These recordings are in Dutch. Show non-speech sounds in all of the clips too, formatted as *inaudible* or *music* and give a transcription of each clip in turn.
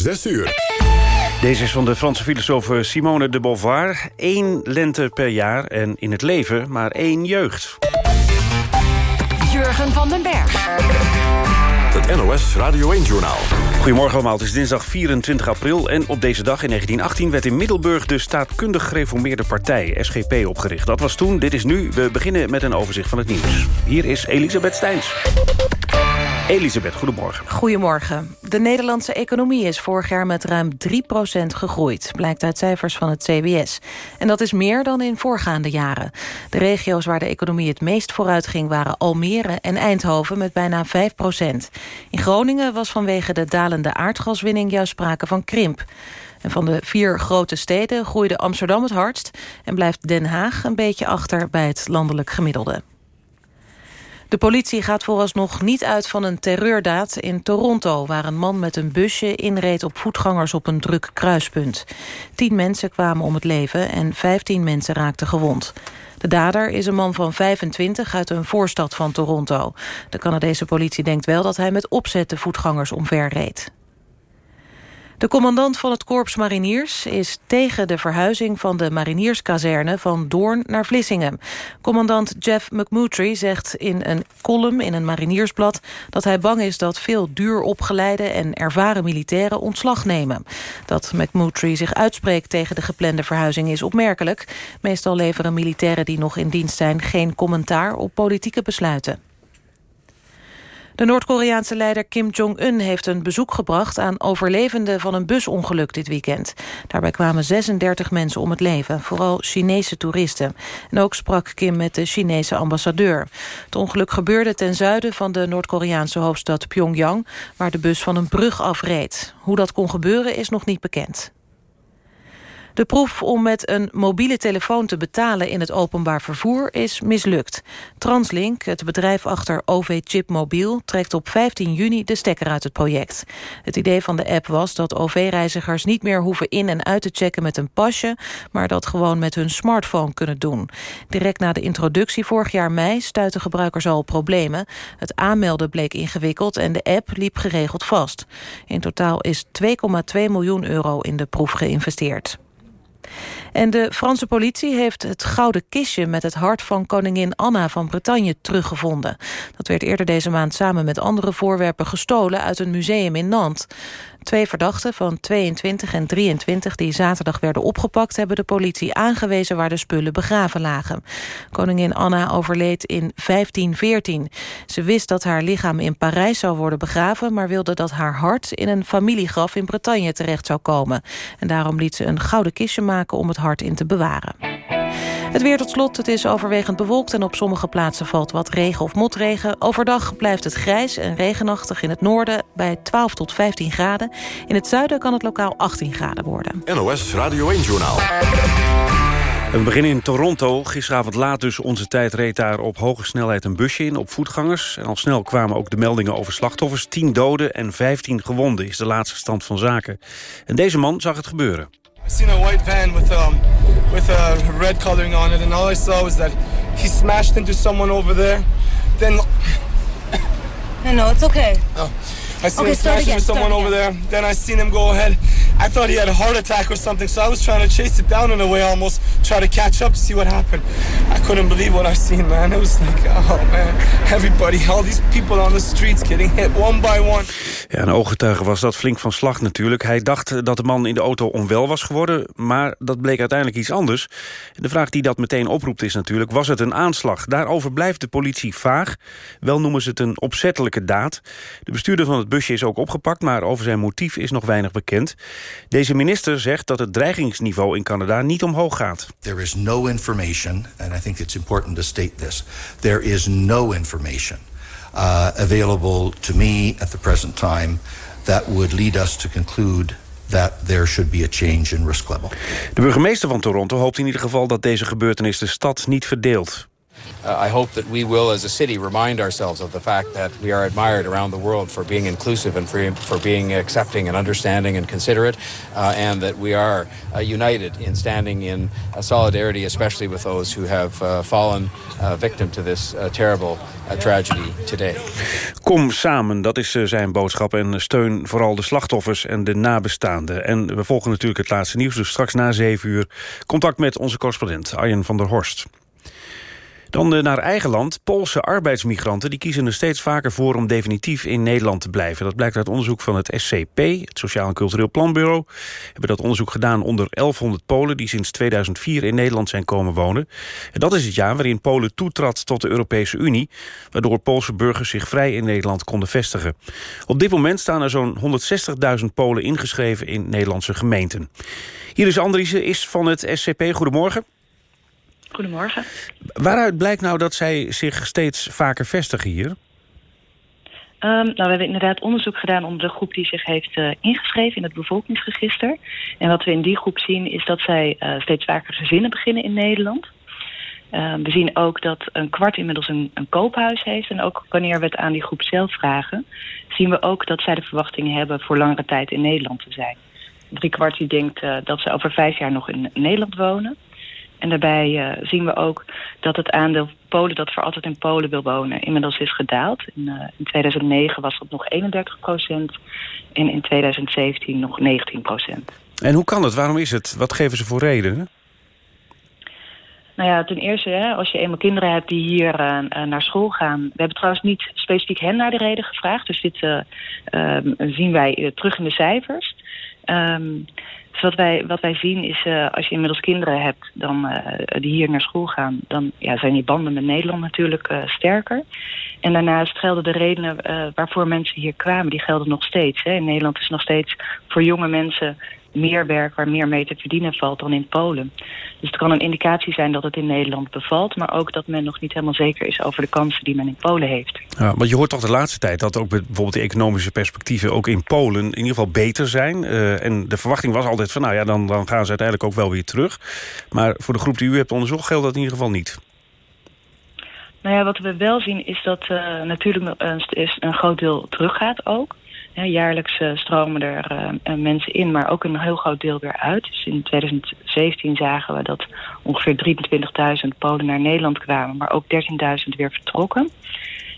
6 uur. Deze is van de Franse filosoof Simone de Beauvoir. Eén lente per jaar en in het leven maar één jeugd. Jurgen van den Berg. Het NOS Radio 1-journaal. Goedemorgen allemaal, het is dinsdag 24 april... en op deze dag in 1918 werd in Middelburg de staatkundig gereformeerde partij, SGP, opgericht. Dat was toen, dit is nu. We beginnen met een overzicht van het nieuws. Hier is Elisabeth Steins. Elisabeth, goedemorgen. Goedemorgen. De Nederlandse economie is vorig jaar met ruim 3% gegroeid... blijkt uit cijfers van het CBS. En dat is meer dan in voorgaande jaren. De regio's waar de economie het meest vooruit ging... waren Almere en Eindhoven met bijna 5% In Groningen was vanwege de dalende aardgaswinning... juist sprake van krimp. En van de vier grote steden groeide Amsterdam het hardst... en blijft Den Haag een beetje achter bij het landelijk gemiddelde. De politie gaat vooralsnog niet uit van een terreurdaad in Toronto... waar een man met een busje inreed op voetgangers op een druk kruispunt. Tien mensen kwamen om het leven en vijftien mensen raakten gewond. De dader is een man van 25 uit een voorstad van Toronto. De Canadese politie denkt wel dat hij met opzet de voetgangers omverreed. De commandant van het Korps Mariniers is tegen de verhuizing van de marinierskazerne van Doorn naar Vlissingen. Commandant Jeff McMurtry zegt in een column in een mariniersblad dat hij bang is dat veel duur opgeleide en ervaren militairen ontslag nemen. Dat McMurtry zich uitspreekt tegen de geplande verhuizing is opmerkelijk. Meestal leveren militairen die nog in dienst zijn geen commentaar op politieke besluiten. De Noord-Koreaanse leider Kim Jong-un heeft een bezoek gebracht... aan overlevenden van een busongeluk dit weekend. Daarbij kwamen 36 mensen om het leven, vooral Chinese toeristen. En ook sprak Kim met de Chinese ambassadeur. Het ongeluk gebeurde ten zuiden van de Noord-Koreaanse hoofdstad Pyongyang... waar de bus van een brug afreed. Hoe dat kon gebeuren is nog niet bekend. De proef om met een mobiele telefoon te betalen in het openbaar vervoer is mislukt. Translink, het bedrijf achter OV-Chip Mobiel, trekt op 15 juni de stekker uit het project. Het idee van de app was dat OV-reizigers niet meer hoeven in- en uit te checken met een pasje, maar dat gewoon met hun smartphone kunnen doen. Direct na de introductie vorig jaar mei stuiten gebruikers al problemen. Het aanmelden bleek ingewikkeld en de app liep geregeld vast. In totaal is 2,2 miljoen euro in de proef geïnvesteerd. En de Franse politie heeft het gouden kistje met het hart van koningin Anna van Bretagne teruggevonden. Dat werd eerder deze maand samen met andere voorwerpen gestolen uit een museum in Nantes. Twee verdachten van 22 en 23 die zaterdag werden opgepakt... hebben de politie aangewezen waar de spullen begraven lagen. Koningin Anna overleed in 1514. Ze wist dat haar lichaam in Parijs zou worden begraven... maar wilde dat haar hart in een familiegraf in Bretagne terecht zou komen. En daarom liet ze een gouden kistje maken om het hart in te bewaren. Het weer tot slot, het is overwegend bewolkt... en op sommige plaatsen valt wat regen of motregen. Overdag blijft het grijs en regenachtig in het noorden... bij 12 tot 15 graden. In het zuiden kan het lokaal 18 graden worden. NOS Radio 1-journaal. We beginnen in Toronto. Gisteravond laat dus onze tijd reed daar op hoge snelheid een busje in op voetgangers. En al snel kwamen ook de meldingen over slachtoffers. 10 doden en 15 gewonden is de laatste stand van zaken. En deze man zag het gebeuren. I seen a white van with um with a red coloring on it, and all I saw was that he smashed into someone over there. Then No, no, it's okay. oh, I seen Okay, him smash into someone over there. Then I seen him go ahead. I thought he had a heart attack or something, so I was trying to chase it down in a way, almost try to catch up to see what happened. I couldn't believe what I seen, man. It was like, oh man, everybody, all these people on the streets getting hit one by one. Ja, een ooggetuige was dat flink van slag natuurlijk. Hij dacht dat de man in de auto onwel was geworden... maar dat bleek uiteindelijk iets anders. De vraag die dat meteen oproept is natuurlijk... was het een aanslag? Daarover blijft de politie vaag. Wel noemen ze het een opzettelijke daad. De bestuurder van het busje is ook opgepakt... maar over zijn motief is nog weinig bekend. Deze minister zegt dat het dreigingsniveau in Canada niet omhoog gaat. There is no information, and I think it's important to state this. There is no information uh, available to me at the present time that would lead us to conclude that there should be a change in risk level. De burgemeester van Toronto hoopt in ieder geval dat deze gebeurtenis de stad niet verdeelt. Uh, I hope that we will, as a city, remind ourselves of the fact that we are admired around the world for being inclusive and for, for being accepting and understanding and considerate, uh, and that we are uh, united in standing in uh, solidarity, especially with those who have uh, fallen victim to this terrible tragedy today. Kom samen, dat is zijn boodschap. En steun vooral de slachtoffers en de nabestaanden. En we volgen natuurlijk het laatste nieuws. Dus straks na zeven uur contact met onze correspondent Arjen van der Horst. Dan eh, naar eigen land. Poolse arbeidsmigranten die kiezen er steeds vaker voor... om definitief in Nederland te blijven. Dat blijkt uit onderzoek van het SCP, het Sociaal en Cultureel Planbureau. hebben dat onderzoek gedaan onder 1100 Polen... die sinds 2004 in Nederland zijn komen wonen. En dat is het jaar waarin Polen toetrad tot de Europese Unie... waardoor Poolse burgers zich vrij in Nederland konden vestigen. Op dit moment staan er zo'n 160.000 Polen ingeschreven... in Nederlandse gemeenten. Hier is Andriessen, is van het SCP. Goedemorgen. Goedemorgen. Waaruit blijkt nou dat zij zich steeds vaker vestigen hier? Um, nou, we hebben inderdaad onderzoek gedaan onder de groep die zich heeft uh, ingeschreven in het bevolkingsregister. En wat we in die groep zien is dat zij uh, steeds vaker gezinnen beginnen in Nederland. Uh, we zien ook dat een kwart inmiddels een, een, koophuis heeft. En ook wanneer we het aan die groep zelf vragen... zien we ook dat zij de verwachting hebben voor langere tijd in Nederland te zijn. Drie kwart die denkt dat ze over vijf jaar nog in Nederland wonen. En daarbij uh, zien we ook dat het aandeel Polen dat voor altijd in Polen wil wonen inmiddels is gedaald. In, uh, in 2009 was dat nog 31 procent en in 2017 nog 19 procent. En hoe kan het? Waarom is het? Wat geven ze voor redenen? Nou ja, ten eerste, hè, als je eenmaal kinderen hebt die hier uh, naar school gaan... We hebben trouwens niet specifiek hen naar de reden gevraagd. Dus dit uh, zien wij terug in de cijfers. Um, dus wat wij, wat wij zien is, uh, als je inmiddels kinderen hebt dan, uh, die hier naar school gaan... dan ja, zijn die banden met Nederland natuurlijk uh, sterker. En daarnaast gelden de redenen waarvoor mensen hier kwamen, die gelden nog steeds. Hè. In Nederland is nog steeds voor jonge mensen meer werk waar meer mee te verdienen valt dan in Polen. Dus het kan een indicatie zijn dat het in Nederland bevalt... maar ook dat men nog niet helemaal zeker is over de kansen die men in Polen heeft. Ja, want je hoort toch de laatste tijd dat ook bijvoorbeeld de economische perspectieven... ook in Polen in ieder geval beter zijn. Uh, en de verwachting was altijd van nou ja, dan, dan gaan ze uiteindelijk ook wel weer terug. Maar voor de groep die u hebt onderzocht geldt dat in ieder geval niet. Nou ja, wat we wel zien is dat uh, natuurlijk een, een groot deel teruggaat ook jaarlijks uh, stromen er uh, mensen in, maar ook een heel groot deel weer uit. Dus in 2017 zagen we dat ongeveer 23.000 Polen naar Nederland kwamen, maar ook 13.000 weer vertrokken.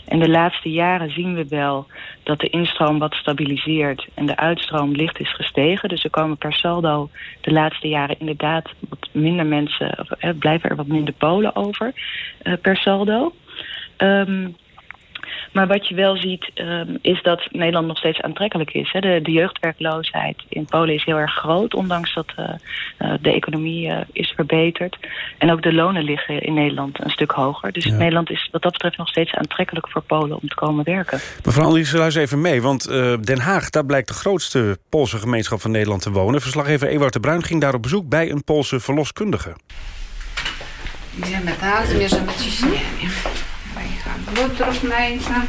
En de laatste jaren zien we wel dat de instroom wat stabiliseert en de uitstroom licht is gestegen. Dus er komen per saldo de laatste jaren inderdaad wat minder mensen, of, eh, blijven er wat minder Polen over uh, per saldo. Um, maar wat je wel ziet um, is dat Nederland nog steeds aantrekkelijk is. Hè. De, de, jeugdwerkloosheid in Polen is heel erg groot, ondanks dat uh, uh, de economie uh, is verbeterd. En ook de lonen liggen in Nederland een stuk hoger. Dus ja. Nederland is wat dat betreft nog steeds aantrekkelijk voor Polen om te komen werken. Mevrouw Andries, luister even mee, want Den Haag, daar blijkt de grootste Poolse gemeenschap van Nederland te wonen. Verslaggever Ewart de Bruin ging daar op bezoek bij een Poolse verloskundige. Idziemy tak, zmierzymy ciśnienie. Blutdruk meten.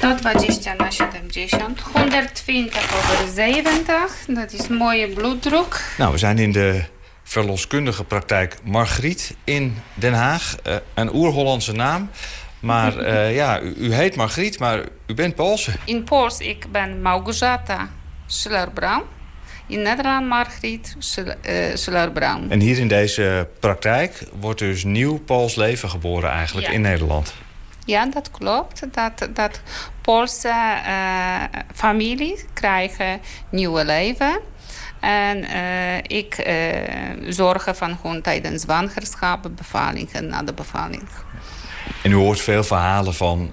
...120 na 70, 120 over 70. Dat is mooie bloeddruk. Nou, we zijn in de verloskundige praktijk Margriet in Den Haag. Uh, een oer-Hollandse naam. Maar uh, *laughs* ja, u, u, heet Margriet, maar u bent Poolse. In Pools, ik ben Małgorzata Schiller-Braun. In Nederland Margriet Suller-Brown. En hier in deze praktijk wordt dus nieuw Pools leven geboren eigenlijk in Nederland. Ja, dat klopt. Dat, dat Poolse uh, families krijgen nieuwe leven. En uh, ik uh, zorg van hun tijdens zwangerschap, bevalling en na de bevalling. En u hoort veel verhalen van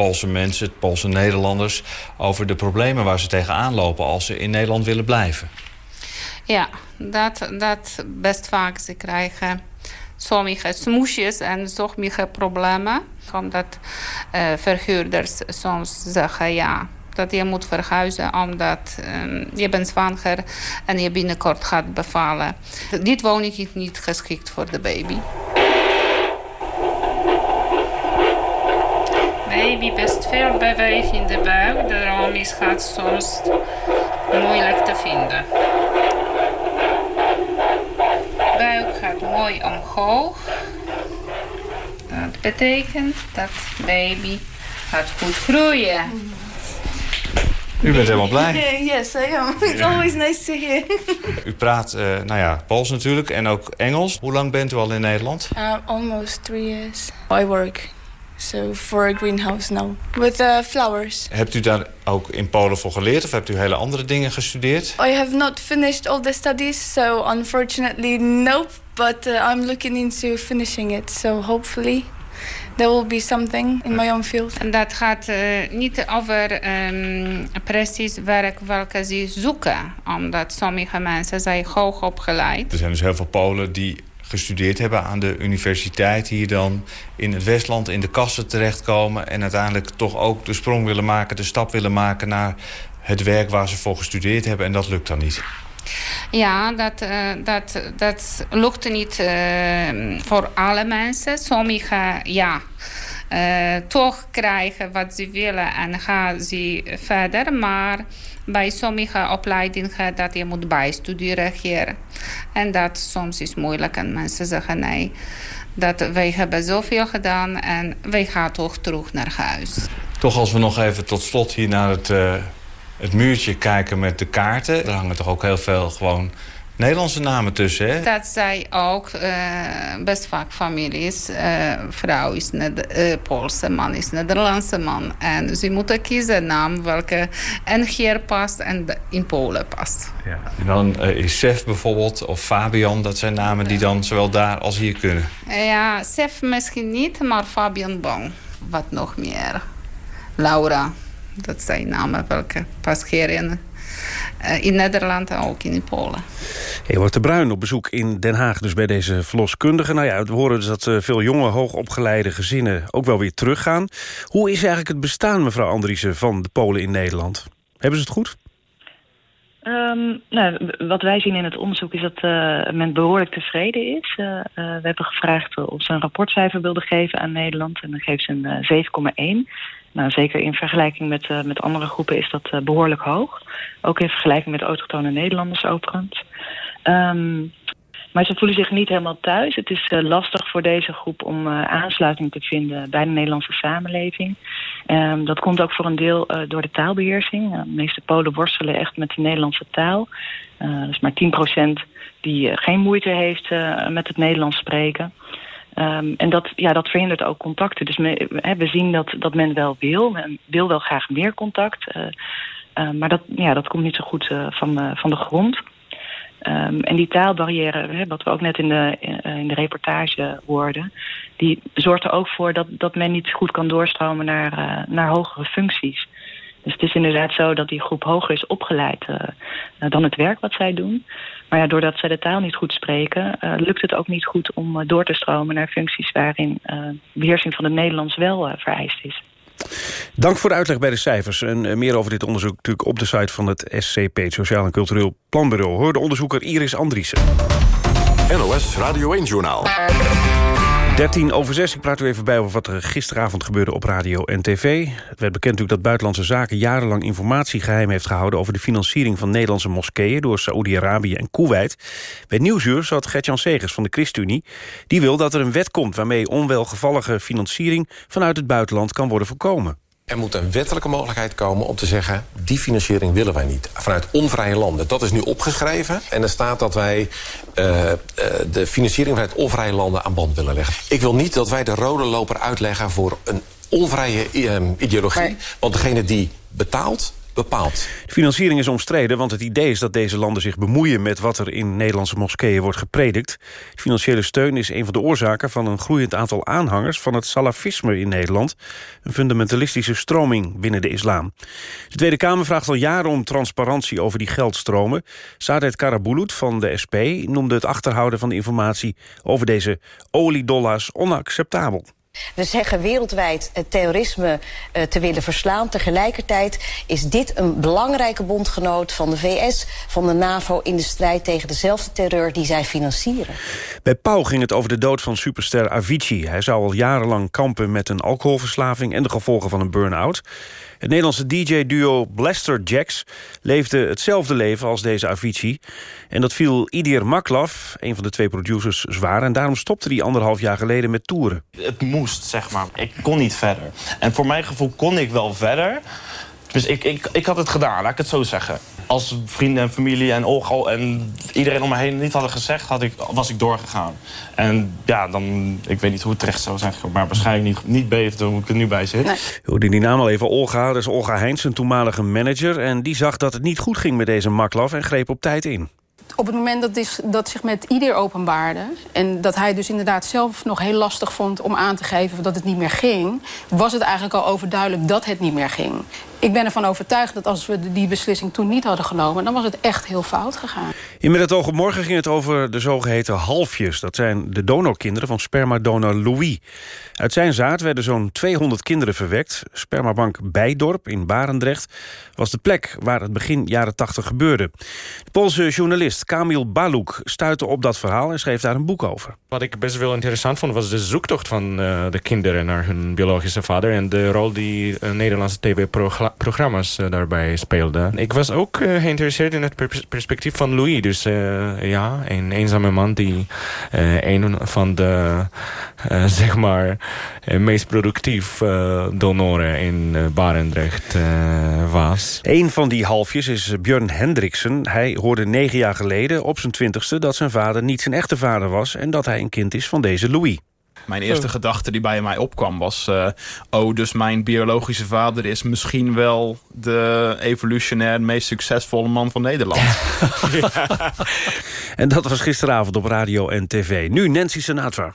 Poolse mensen, Poolse Nederlanders... over de problemen waar ze tegenaan lopen als ze in Nederland willen blijven. Ja, dat, dat best vaak. Ze krijgen sommige smoesjes en sommige problemen. Omdat uh, verhuurders soms zeggen... ja, dat je moet verhuizen omdat um, je bent zwanger en je binnenkort gaat bevallen. Dit woning is niet geschikt voor de baby. Baby best veel beweging in de buik. Daarom is gaat soms moeilijk te vinden. Buik gaat mooi omhoog. Dat betekent dat baby gaat goed groeien. U bent helemaal blij. *laughs* yes, I am. *laughs* It's always nice to hear. *laughs* U praat, uh, nou ja, Pools natuurlijk en ook Engels. Hoe lang bent u al in Nederland? Uh, almost three years. I work so for a greenhouse now with uh, flowers. Hebt u daar ook in Polen voor geleerd of hebt u hele andere dingen gestudeerd? I have not finished all the studies, so unfortunately nope. But uh, I'm looking into finishing it, so hopefully there will be something in my own field. En dat gaat uh, niet over um, precies werk welke ze zoeken. Omdat sommige mensen zijn hoog opgeleid. Er zijn dus heel veel Polen die gestudeerd hebben aan de universiteit... hier dan in het Westland in de kassen terechtkomen... en uiteindelijk toch ook de sprong willen maken, de stap willen maken... naar het werk waar ze voor gestudeerd hebben en dat lukt dan niet. Ja, dat, uh, dat, dat lukt niet uh, voor alle mensen. Sommigen, ja, uh, toch krijgen wat ze willen en gaan ze verder. Maar bij sommige opleidingen dat je moet bijstuderen hier. En dat soms is moeilijk en mensen zeggen nee. Dat wij hebben zoveel gedaan en wij gaan toch terug naar huis. Toch als we nog even tot slot hier naar het het muurtje kijken met de kaarten. Er hangen toch ook heel veel gewoon Nederlandse namen tussen, hè? Dat zij ook uh, best vaak families. Uh, vrouw is een uh, Poolse man, is Nederlandse man. En ze moeten kiezen een naam welke en hier past en in Polen past. Ja. En dan is Sef bijvoorbeeld of Fabian, dat zijn namen die dan zowel daar als hier kunnen. Ja, Sef misschien niet, maar Fabian Bon. Wat nog meer? Laura. Dat zijn namen welke passeren uh, in Nederland en ook in Polen. Ewart de Bruin op bezoek in Den Haag, dus bij deze verloskundige. Nou ja, we horen dus dat uh, veel jonge, hoogopgeleide gezinnen ook wel weer teruggaan. Hoe is eigenlijk het bestaan, mevrouw Andriessen, van de Polen in Nederland? Hebben ze het goed? Um, nou, wat wij zien in het onderzoek is dat uh, men behoorlijk tevreden is. Uh, uh, we hebben gevraagd of ze een rapportcijfer wilden geven aan Nederland. En dan geeft ze een 7,1. Nou, zeker in vergelijking met, uh, met andere groepen is dat uh, behoorlijk hoog. Ook in vergelijking met autochtone Nederlanders overigens. Um, maar ze voelen zich niet helemaal thuis. Het is uh, lastig voor deze groep om aansluiting te vinden bij de Nederlandse samenleving. Um, dat komt ook voor een deel door de taalbeheersing. de meeste Polen worstelen echt met de Nederlandse taal. Er is maar 10% die geen moeite heeft met het Nederlands spreken. Um, en dat, ja, dat verhindert ook contacten. Dus we zien dat, dat men wel wil. Men wil wel graag meer contact. Uh, uh, maar dat, ja, dat komt niet zo goed uh, van, van de grond. Um, en die taalbarrière, wat we ook net in de, in de reportage hoorden... die zorgt er ook voor dat, dat men niet goed kan doorstromen naar, naar hogere functies. Dus het is inderdaad zo dat die groep hoger is opgeleid dan het werk wat zij doen... Maar ja, doordat zij de taal niet goed spreken... Uh, lukt het ook niet goed om uh, door te stromen naar functies... waarin uh, beheersing van het Nederlands wel vereist is. Dank voor de uitleg bij de cijfers. En meer over dit onderzoek natuurlijk op de site van het SCP... het Sociaal en Cultureel Planbureau. Hoor de onderzoeker Iris Andriessen. NOS Radio 1-journaal. 13 over 6. Ik praat u even bij over wat er gisteravond gebeurde op radio en tv. Het werd bekend natuurlijk dat Buitenlandse Zaken jarenlang informatie geheim heeft gehouden... over de financiering van Nederlandse moskeeën door Saoedi-Arabië en Kuwait. Bij Nieuwsuur zat Gertjan Segers van de ChristenUnie. Die wil dat er een wet komt waarmee onwelgevallige financiering... vanuit het buitenland kan worden voorkomen. Er moet een wettelijke mogelijkheid komen om te zeggen... die financiering willen wij niet. Vanuit onvrije landen. Dat is nu opgeschreven. En er staat dat wij uh, uh, de financiering vanuit onvrije landen aan band willen leggen. Ik wil niet dat wij de rode loper uitleggen voor een onvrije uh, ideologie. Want degene die betaalt, De financiering is omstreden, want het idee is dat deze landen zich bemoeien met wat er in Nederlandse moskeeën wordt gepredikt. De financiële steun is een van de oorzaken van een groeiend aantal aanhangers van het salafisme in Nederland, een fundamentalistische stroming binnen de islam. De Tweede Kamer vraagt al jaren om transparantie over die geldstromen. Saadet Karabulut van de SP noemde het achterhouden van informatie over deze oliedollars onacceptabel. We zeggen wereldwijd het terrorisme uh, te willen verslaan. Tegelijkertijd is dit een belangrijke bondgenoot van de VS, van de NAVO... in de strijd tegen dezelfde terreur die zij financieren. Bij Pauw ging het over de dood van superster Avicii. Hij zou al jarenlang kampen met een alcoholverslaving... en de gevolgen van een burn-out. Het Nederlandse DJ-duo Blaster Jacks leefde hetzelfde leven als deze Avicii. En dat viel Idir Maklaf, een van de twee producers, zwaar. En daarom stopte hij anderhalf jaar geleden met toeren. Het moest, zeg maar. Ik kon niet verder. En voor mijn gevoel kon ik wel verder. Dus ik, ik, ik had het gedaan, laat ik het zo zeggen. Als vrienden en familie en Olga en iedereen om me heen niet hadden gezegd... Had ik, was ik doorgegaan. En ja, dan, ik weet niet hoe het terecht zou zijn gekomen... maar waarschijnlijk niet, niet beter dan hoe ik er nu bij zit. Nee. hoorde die naam al even, Olga. Dat is Olga Heins, een toenmalige manager. En die zag dat het niet goed ging met deze Maklaf en greep op tijd in op het moment dat, is, dat zich met ieder openbaarde... en dat hij dus inderdaad zelf nog heel lastig vond om aan te geven dat het niet meer ging... was het eigenlijk al overduidelijk dat het niet meer ging. Ik ben ervan overtuigd dat als we die beslissing toen niet hadden genomen... dan was het echt heel fout gegaan. In Met het oog op morgen ging het over de zogeheten halfjes. Dat zijn de donorkinderen van spermadonor Louis. Uit zijn zaad werden zo'n 200 kinderen verwekt. Spermabank Bijdorp in Barendrecht was de plek waar het begin jaren 80 gebeurde. De Poolse journalist Kamil Baluk stuitte op dat verhaal en schreef daar een boek over. Wat ik best wel interessant vond was de zoektocht van uh, de kinderen naar hun biologische vader... en de rol die uh, Nederlandse tv-programma's uh, daarbij speelden. Ik was ook geïnteresseerd in het perspectief van Louis. Dus ja, een eenzame man die een van de, *laughs* zeg maar eh, meest productief donoren in Barendrecht was. Een van die halfjes is Björn Hendriksen. Hij hoorde negen jaar geleden op zijn twintigste dat zijn vader niet zijn echte vader was... en dat hij een kind is van deze Louis. Mijn eerste oh. gedachte die bij mij opkwam was... Uh, oh, dus mijn biologische vader is misschien wel... de evolutionair meest succesvolle man van Nederland. *laughs* *laughs* En dat was gisteravond op radio en tv. Nu Nancy Sinatra.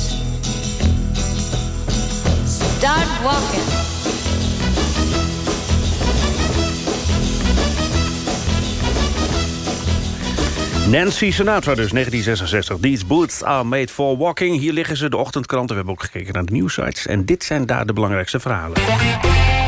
Start walking. Nancy Sinatra dus, 1966. These boots are made for walking. Hier liggen ze, de ochtendkranten. We hebben ook gekeken naar de nieuwsites. En dit zijn daar de belangrijkste verhalen.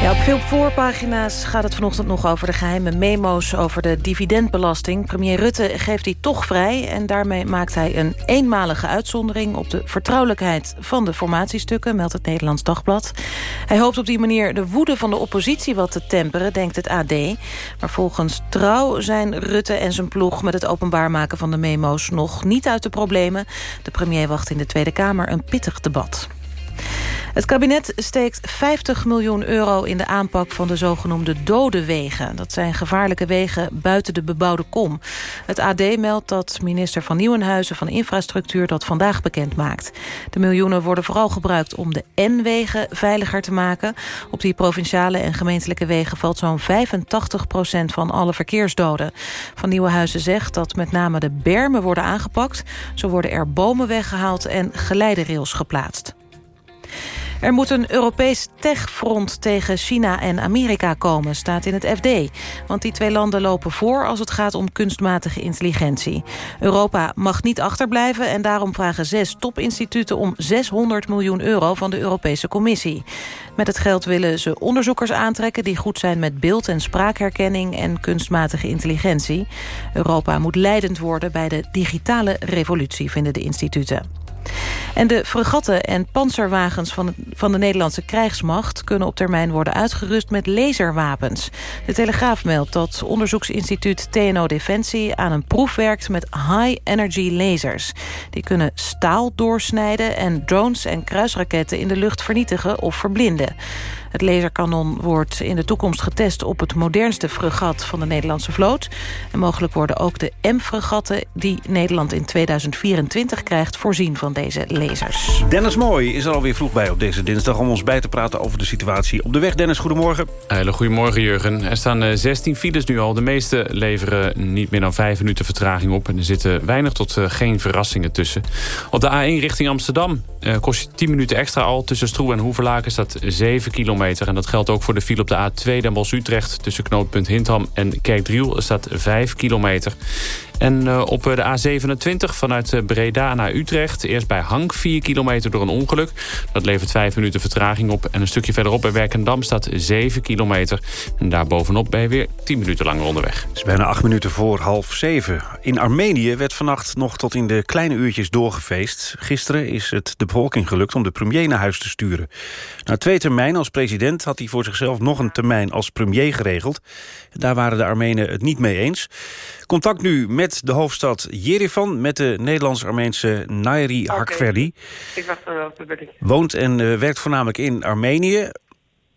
Op veel voorpagina's gaat het vanochtend nog over de geheime memo's over de dividendbelasting. Premier Rutte geeft die toch vrij en daarmee maakt hij een eenmalige uitzondering op de vertrouwelijkheid van de formatiestukken, meldt het Nederlands Dagblad. Hij hoopt op die manier de woede van de oppositie wat te temperen, denkt het AD. Maar volgens Trouw zijn Rutte en zijn ploeg met het openbaar maken van de memo's nog niet uit de problemen. De premier wacht in de Tweede Kamer een pittig debat. Het kabinet steekt 50 miljoen euro in de aanpak van de zogenoemde dode wegen. Dat zijn gevaarlijke wegen buiten de bebouwde kom. Het AD meldt dat minister van Nieuwenhuizen van Infrastructuur dat vandaag bekend maakt. De miljoenen worden vooral gebruikt om de N-wegen veiliger te maken. Op die provinciale en gemeentelijke wegen valt zo'n 85% van alle verkeersdoden. Van Nieuwenhuizen zegt dat met name de bermen worden aangepakt. Zo worden er bomen weggehaald en geleiderails geplaatst. Er moet een Europees techfront tegen China en Amerika komen, staat in het FD. Want die twee landen lopen voor als het gaat om kunstmatige intelligentie. Europa mag niet achterblijven en daarom vragen zes topinstituten om 600 miljoen euro van de Europese Commissie. Met het geld willen ze onderzoekers aantrekken die goed zijn met beeld- en spraakherkenning en kunstmatige intelligentie. Europa moet leidend worden bij de digitale revolutie, vinden de instituten. En de fregatten en panzerwagens van, van de Nederlandse krijgsmacht... kunnen op termijn worden uitgerust met laserwapens. De Telegraaf meldt dat onderzoeksinstituut TNO Defensie... aan een proef werkt met high-energy lasers. Die kunnen staal doorsnijden en drones en kruisraketten... in de lucht vernietigen of verblinden. Het laserkanon wordt in de toekomst getest op het modernste fregat van de Nederlandse vloot. En mogelijk worden ook de M-fregatten die Nederland in 2024 krijgt voorzien van deze lasers. Dennis Mooi is er alweer vroeg bij op deze dinsdag om ons bij te praten over de situatie op de weg. Dennis, goedemorgen. Hele goedemorgen Jurgen. Er staan 16 eh, files nu al. De meeste leveren niet meer dan 5 minuten vertraging op. En er zitten weinig tot uh, geen verrassingen tussen. Op de A1 richting Amsterdam uh, kost je 10 minuten extra al. Tussen Stroe en Hoeverlaken staat 7 kilometer en dat geldt ook voor de file op de A2 Den Bosch-Utrecht... tussen knooppunt Hintham en Kerkdriel. Er staat 5 kilometer. En uh, op de A27 vanuit eh, Breda naar Utrecht. Eerst bij Hank 4 kilometer door een ongeluk. Dat levert 5 minuten vertraging op. En een stukje verderop bij Werkendam staat 7 kilometer. En daar bovenop ben je weer 10 minuten langer onderweg. Het is bijna 8 minuten voor half 7. In Armenië werd vannacht nog tot in de kleine uurtjes doorgefeest. Gisteren is het de bevolking gelukt om de premier naar huis te sturen. Na twee termijnen als president had hij voor zichzelf nog een termijn als premier geregeld. Daar waren de Armenen het niet mee eens. Contact nu met de hoofdstad Jerevan... met de Nederlands-Armeense Nairi Hakverdi. Ik wacht er wel Woont en uh, werkt voornamelijk in Armenië.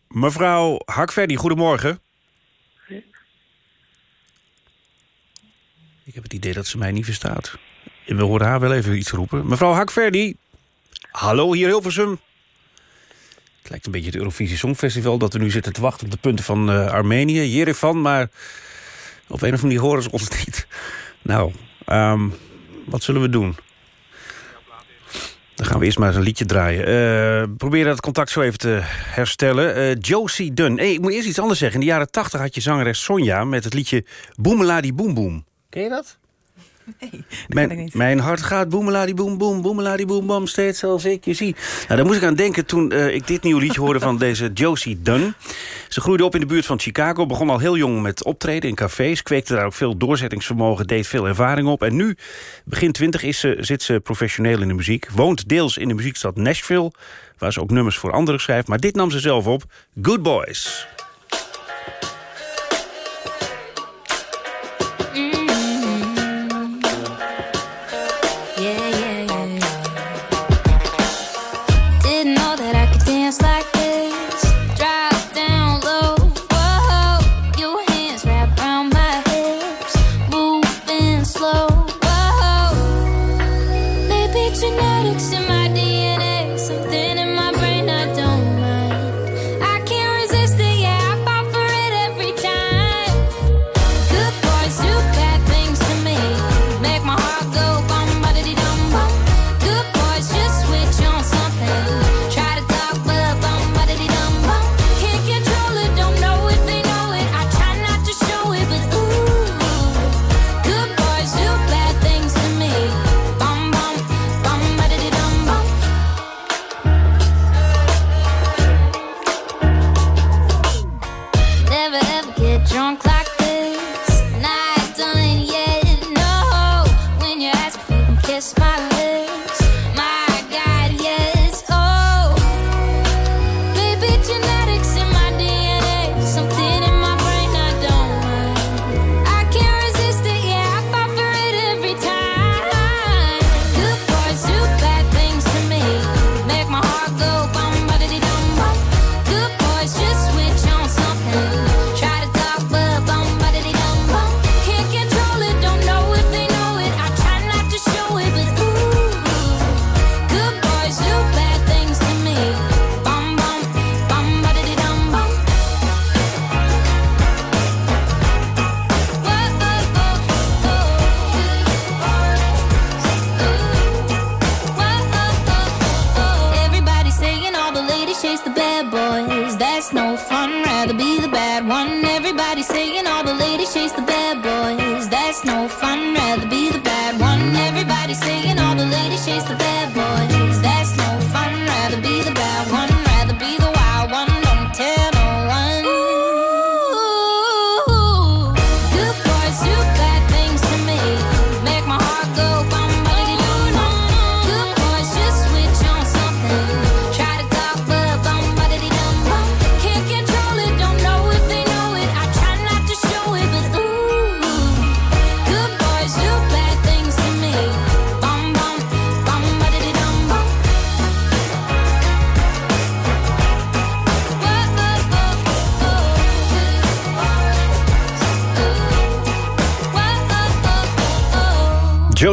Mevrouw Hakverdi, goedemorgen. Ik heb het idee dat ze mij niet verstaat. We horen haar wel even iets roepen. Mevrouw Hakverdi, hallo hier Hilversum. Het lijkt een beetje het Eurovisie Songfestival... dat we nu zitten te wachten op de punten van uh, Armenië, Jerevan... maar op een of andere manier horen ze ons niet. Nou, um, wat zullen we doen? Dan gaan we eerst maar eens een liedje draaien. Uh, proberen dat contact zo even te herstellen. Uh, Josie Dunn. Hey, ik moet eerst iets anders zeggen. In de jaren tachtig had je zangeres Sonja... met het liedje Boemeladi Boem Boem. Ken je dat? *laughs* Nee, mijn, mijn, hart gaat boemeladi boem boem, boemeladi boem bam, steeds als ik je zie. Nou, daar moest ik aan denken toen uh, ik dit nieuwe liedje hoorde van *laughs* deze Josie Dunn. Ze groeide op in de buurt van Chicago, begon al heel jong met optreden in cafés, kweekte daar ook veel doorzettingsvermogen, deed veel ervaring op. En nu, begin twintig, is ze, zit ze professioneel in de muziek, woont deels in de muziekstad Nashville, waar ze ook nummers voor anderen schrijft. Maar dit nam ze zelf op, Good Boys.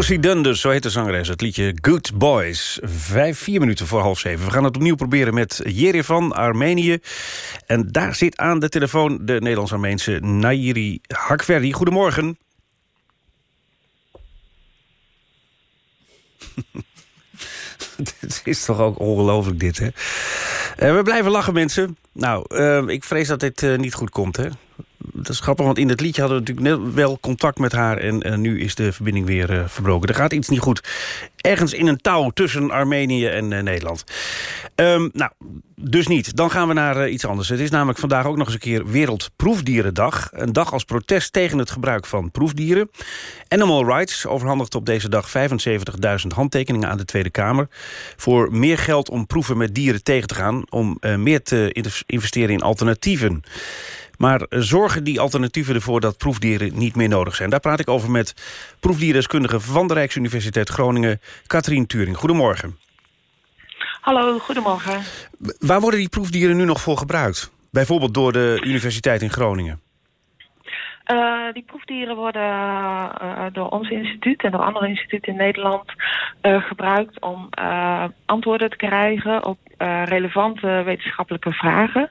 Josie zo heet de zangeres. Het liedje Good Boys. Vijf, vier minuten voor half zeven. We gaan het opnieuw proberen met Jerevan, Armenië. En daar zit aan de telefoon de Nederlands-Armeense Nairi Hakverdi. Goedemorgen. *laughs* Het is toch ook ongelooflijk dit, hè? Eh, we blijven lachen, mensen. Nou, eh, ik vrees dat dit eh, niet goed komt, hè? Dat is grappig, want in het liedje hadden we natuurlijk net wel contact met haar... en eh, nu is de verbinding weer eh, verbroken. Er gaat iets niet goed. Ergens in een touw tussen Armenië en eh, Nederland. Ehm, nou, dus niet. Dan gaan we naar iets anders. Het is namelijk vandaag ook nog eens een keer Wereldproefdierendag. Een dag als protest tegen het gebruik van proefdieren. Animal Rights overhandigt op deze dag 75.000 handtekeningen aan de Tweede Kamer... voor meer geld om proeven met dieren tegen te gaan... om meer te in- investeren in alternatieven. Maar zorgen die alternatieven ervoor dat proefdieren niet meer nodig zijn? Daar praat ik over met proefdierdeskundige van de Rijksuniversiteit Groningen, Katrien Turing. Goedemorgen. Hallo, goedemorgen. Waar worden die proefdieren nu nog voor gebruikt? Bijvoorbeeld door de Universiteit in Groningen. Eh, die proefdieren worden eh, door ons instituut en door andere instituten in Nederland eh, gebruikt om antwoorden te krijgen op relevante wetenschappelijke vragen.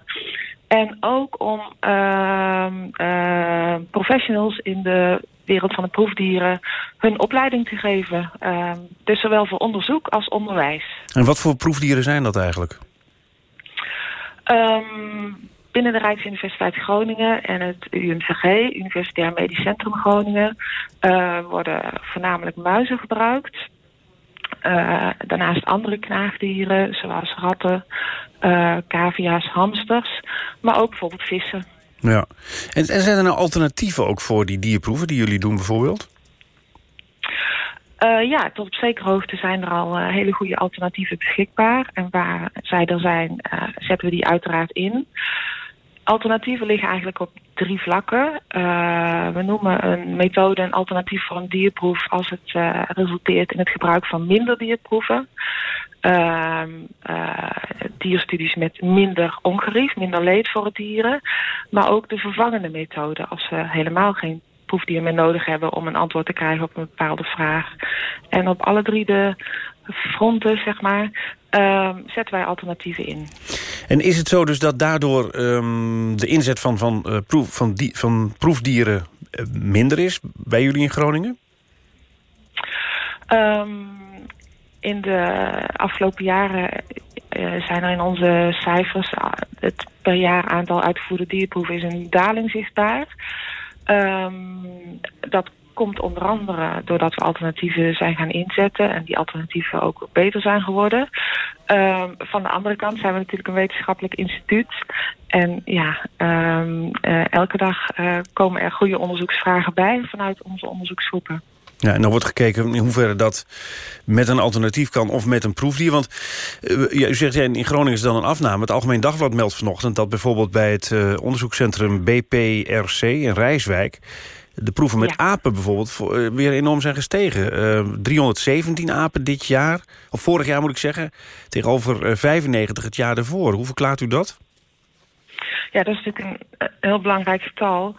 En ook om ehm, eh, professionals in de wereld van de proefdieren hun opleiding te geven. Ehm, dus zowel voor onderzoek als onderwijs. En wat voor proefdieren zijn dat eigenlijk? Ehm, binnen de Rijksuniversiteit Groningen en het UMCG, Universitair Medisch Centrum Groningen, eh, worden voornamelijk muizen gebruikt. Eh, daarnaast andere knaagdieren, zoals ratten, eh cavia's, hamsters, maar ook bijvoorbeeld vissen. Ja. En, en zijn er nou alternatieven ook voor die dierproeven die jullie doen bijvoorbeeld? Eh, ja, tot op zekere hoogte zijn er al eh, hele goede alternatieven beschikbaar. En waar zij er zijn, zetten we die uiteraard in. Alternatieven liggen eigenlijk op drie vlakken. We noemen een methode een alternatief voor een dierproef als het resulteert in het gebruik van minder dierproeven. Ehm, eh, dierstudies met minder ongerief, minder leed voor het dieren. Maar ook de vervangende methode als we helemaal geen proefdier meer nodig hebben om een antwoord te krijgen op een bepaalde vraag. En op alle drie de fronten, zeg maar, ehm, zetten wij alternatieven in. En is het zo dus dat daardoor ehm, de inzet van, van, eh, proef, van, die, van proefdieren eh, minder is bij jullie in Groningen? Ehm, in de afgelopen jaren eh, zijn er in onze cijfers ah, het per jaar aantal uitgevoerde dierproeven is een daling zichtbaar. Ehm, dat komt onder andere doordat we alternatieven zijn gaan inzetten en die alternatieven ook beter zijn geworden. Ehm, van de andere kant zijn we natuurlijk een wetenschappelijk instituut. En ja, ehm, eh, elke dag eh, komen er goede onderzoeksvragen bij vanuit onze onderzoeksgroepen. Ja, en dan wordt gekeken in hoeverre dat met een alternatief kan of met een proefdier. Want eh, ja, u zegt ja, in Groningen is dan een afname. Het Algemeen Dagblad meldt vanochtend dat bijvoorbeeld bij het eh, onderzoekscentrum BPRC in Rijswijk... de proeven met apen bijvoorbeeld voor, eh, weer enorm zijn gestegen. Eh, 317 apen dit jaar, of vorig jaar moet ik zeggen... tegenover eh, 95 het jaar ervoor. Hoe verklaart u dat? Ja, dat is natuurlijk een heel belangrijk getal.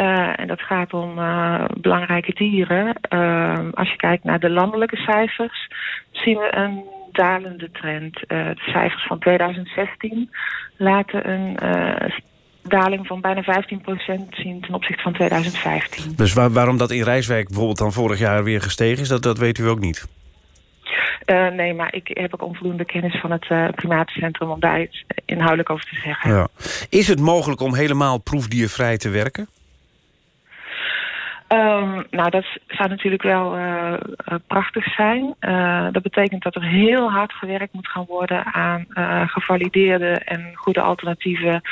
Eh, en dat gaat om eh, belangrijke dieren. Eh, als je kijkt naar de landelijke cijfers, zien we een dalende trend. De cijfers van 2016 laten een daling van bijna 15% zien ten opzichte van 2015. Dus waar- waarom dat in Rijswijk bijvoorbeeld dan vorig jaar weer gestegen is... dat, dat weet u ook niet? Uh, nee, maar ik heb ook onvoldoende kennis van het uh, klimaatcentrum... om daar iets inhoudelijk over te zeggen. Ja. Is het mogelijk om helemaal proefdiervrij te werken? Um, nou, dat zou natuurlijk wel uh, prachtig zijn. Uh, dat betekent dat er heel hard gewerkt moet gaan worden aan gevalideerde en goede alternatieven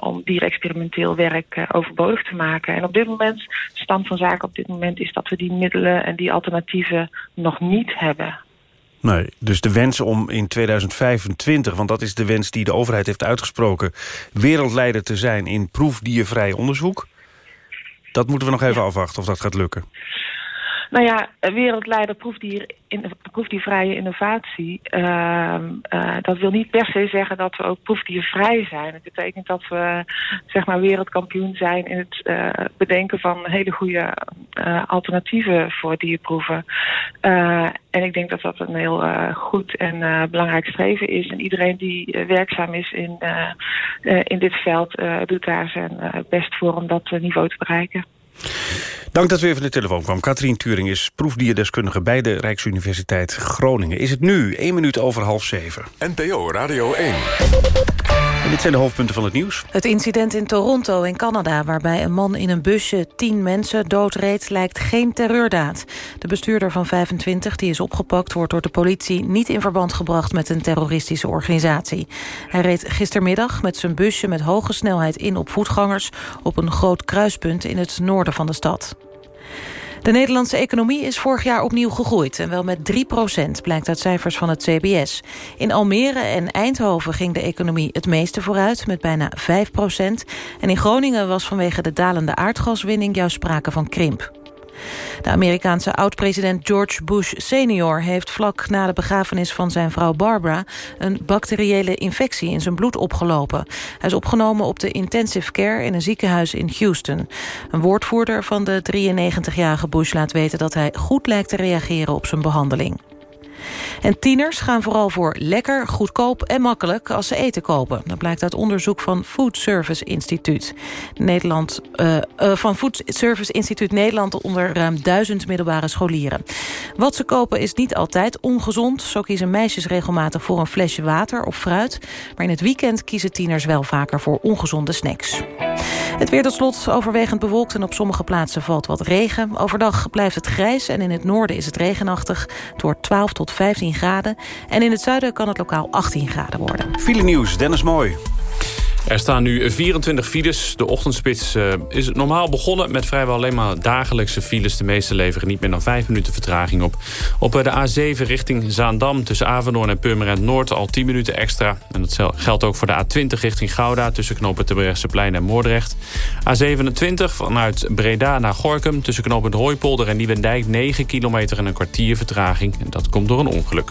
om dierexperimenteel werk overbodig te maken. En op dit moment, stand van zaken op dit moment is dat we die middelen en die alternatieven nog niet hebben. Nee, dus de wens om in 2025, want dat is de wens die de overheid heeft uitgesproken... wereldleider te zijn in proefdiervrij onderzoek... Dat moeten we nog even afwachten of dat gaat lukken. Nou ja, wereldleider proefdier, in, proefdiervrije innovatie. Uh, uh, dat wil niet per se zeggen dat we ook proefdiervrij zijn. Het betekent dat we zeg maar wereldkampioen zijn in het uh, bedenken van hele goede alternatieven voor dierproeven. en ik denk dat dat een heel goed en belangrijk streven is. En iedereen die werkzaam is in, in dit veld doet daar zijn best voor om dat niveau te bereiken. Dank dat u even de telefoon kwam. Katrien Turing is proefdierdeskundige bij de Rijksuniversiteit Groningen. Is het nu 1 minuut over half zeven? NPO Radio 1. Dit zijn de hoofdpunten van het nieuws. Het incident in Toronto in Canada... waarbij een man in een busje tien mensen doodreed... lijkt geen terreurdaad. De bestuurder van 25, die is opgepakt... wordt door de politie niet in verband gebracht... met een terroristische organisatie. Hij reed gistermiddag met zijn busje met hoge snelheid in op voetgangers... op een groot kruispunt in het noorden van de stad. De Nederlandse economie is vorig jaar opnieuw gegroeid. En wel met 3 procent, blijkt uit cijfers van het CBS. In Almere en Eindhoven ging de economie het meeste vooruit... met bijna 5 procent. En in Groningen was vanwege de dalende aardgaswinning... juist sprake van krimp. De Amerikaanse oud-president George Bush senior... heeft vlak na de begrafenis van zijn vrouw Barbara... een bacteriële infectie in zijn bloed opgelopen. Hij is opgenomen op de intensive care in een ziekenhuis in Houston. Een woordvoerder van de 93-jarige Bush laat weten... dat hij goed lijkt te reageren op zijn behandeling. En tieners gaan vooral voor lekker, goedkoop en makkelijk als ze eten kopen. Dat blijkt uit onderzoek van Food Service Instituut. Nederland, uh, van Food Service Instituut Nederland onder ruim duizend middelbare scholieren. Wat ze kopen is niet altijd ongezond. Zo kiezen meisjes regelmatig voor een flesje water of fruit. Maar in het weekend kiezen tieners wel vaker voor ongezonde snacks. Het weer tot slot overwegend bewolkt en op sommige plaatsen valt wat regen. Overdag blijft het grijs en in het noorden is het regenachtig. Het wordt 12 tot 15 graden. En in het zuiden kan het lokaal 18 graden worden. File nieuws, Dennis Mooi. Er staan nu 24 files. De ochtendspits uh, is normaal begonnen met vrijwel alleen maar dagelijkse files. De meeste leveren niet meer dan 5 minuten vertraging op. Op de A7 richting Zaandam tussen Avenhoorn en Purmerend Noord al 10 minuten extra. En dat geldt ook voor de A20 richting Gouda tussen knopen Plein en Moordrecht. A27 vanuit Breda naar Gorkum tussen knopen Hooipolder en Nieuwendijk 9 kilometer en een kwartier vertraging. En dat komt door een ongeluk.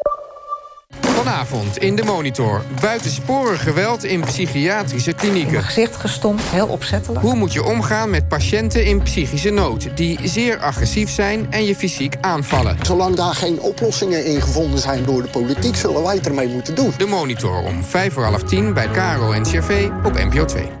Vanavond in de Monitor. Buitensporig geweld in psychiatrische klinieken. mijn gezicht gestompt, heel opzettelijk. Hoe moet je omgaan met patiënten in psychische nood... die zeer agressief zijn en je fysiek aanvallen? Zolang daar geen oplossingen in gevonden zijn door de politiek... zullen wij het ermee moeten doen. De Monitor om vijf voor half tien bij Caro en CV op NPO 2.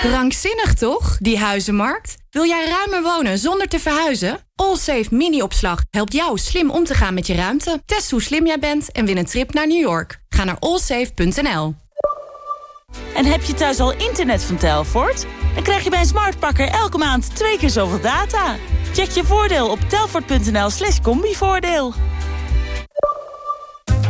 Krankzinnig toch, die huizenmarkt? Wil jij ruimer wonen zonder te verhuizen? Allsafe mini-opslag helpt jou slim om te gaan met je ruimte. Test hoe slim jij bent en win een trip naar New York. Ga naar allsafe.nl. En heb je thuis al internet van Telfort? Dan krijg je bij een smartpakker elke maand twee keer zoveel data. Check je voordeel op telfort.nl slash combivoordeel.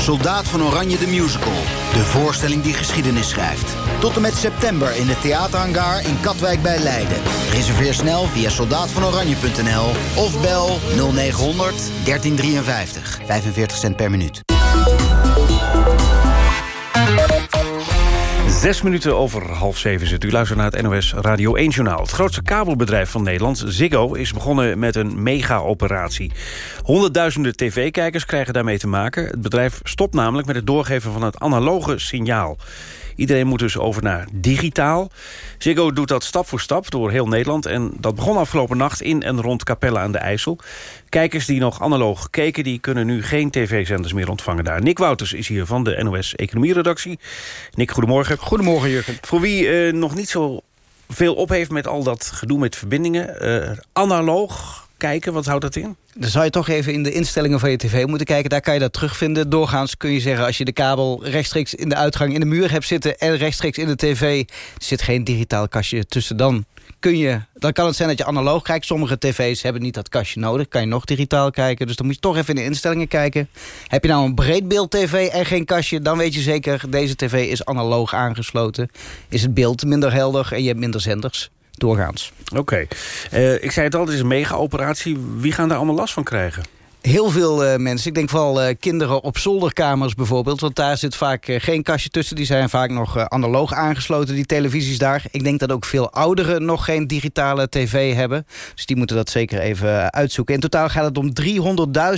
Soldaat van Oranje de Musical. De voorstelling die geschiedenis schrijft. Tot en met september in de theaterhangar in Katwijk bij Leiden. Reserveer snel via soldaatvanoranje.nl of bel 0900 1353. 45 cent per minuut. Zes minuten over half zeven zit. U luistert naar het NOS Radio 1-journaal. Het grootste kabelbedrijf van Nederland, Ziggo, is begonnen met een mega-operatie. Honderdduizenden tv-kijkers krijgen daarmee te maken. Het bedrijf stopt namelijk met het doorgeven van het analoge signaal. Iedereen moet dus over naar digitaal. Ziggo doet dat stap voor stap door heel Nederland. En dat begon afgelopen nacht in en rond Capelle aan de IJssel. Kijkers die nog analoog keken, die kunnen nu geen tv-zenders meer ontvangen daar. Nick Wouters is hier van de NOS Economie-redactie. Nick, goedemorgen. Goedemorgen, Jurgen. Voor wie eh, nog niet zo veel op heeft met al dat gedoe met verbindingen... Uh, analoog kijken, wat houdt dat in? Dan zou je toch even in de instellingen van je tv moeten kijken. Daar kan je dat terugvinden. Doorgaans kun je zeggen, als je de kabel rechtstreeks in de uitgang in de muur hebt zitten... en rechtstreeks in de tv, zit geen digitaal kastje tussen dan. Kun je, dan kan het zijn dat je analoog kijkt. Sommige tv's hebben niet dat kastje nodig. Kan je nog digitaal kijken. Dus dan moet je toch even in de instellingen kijken. Heb je nou een breedbeeld tv en geen kastje... dan weet je zeker, deze tv is analoog aangesloten. Is het beeld minder helder en je hebt minder zenders doorgaans. Oké. Uh, ik zei het al, het is een mega-operatie. Wie gaan daar allemaal last van krijgen? Heel veel uh, mensen. Ik denk vooral uh, kinderen op zolderkamers bijvoorbeeld. Want daar zit vaak uh, geen kastje tussen. Die zijn vaak nog analoog aangesloten, die televisies daar. Ik denk dat ook veel ouderen nog geen digitale tv hebben. Dus die moeten dat zeker even uitzoeken. In totaal gaat het om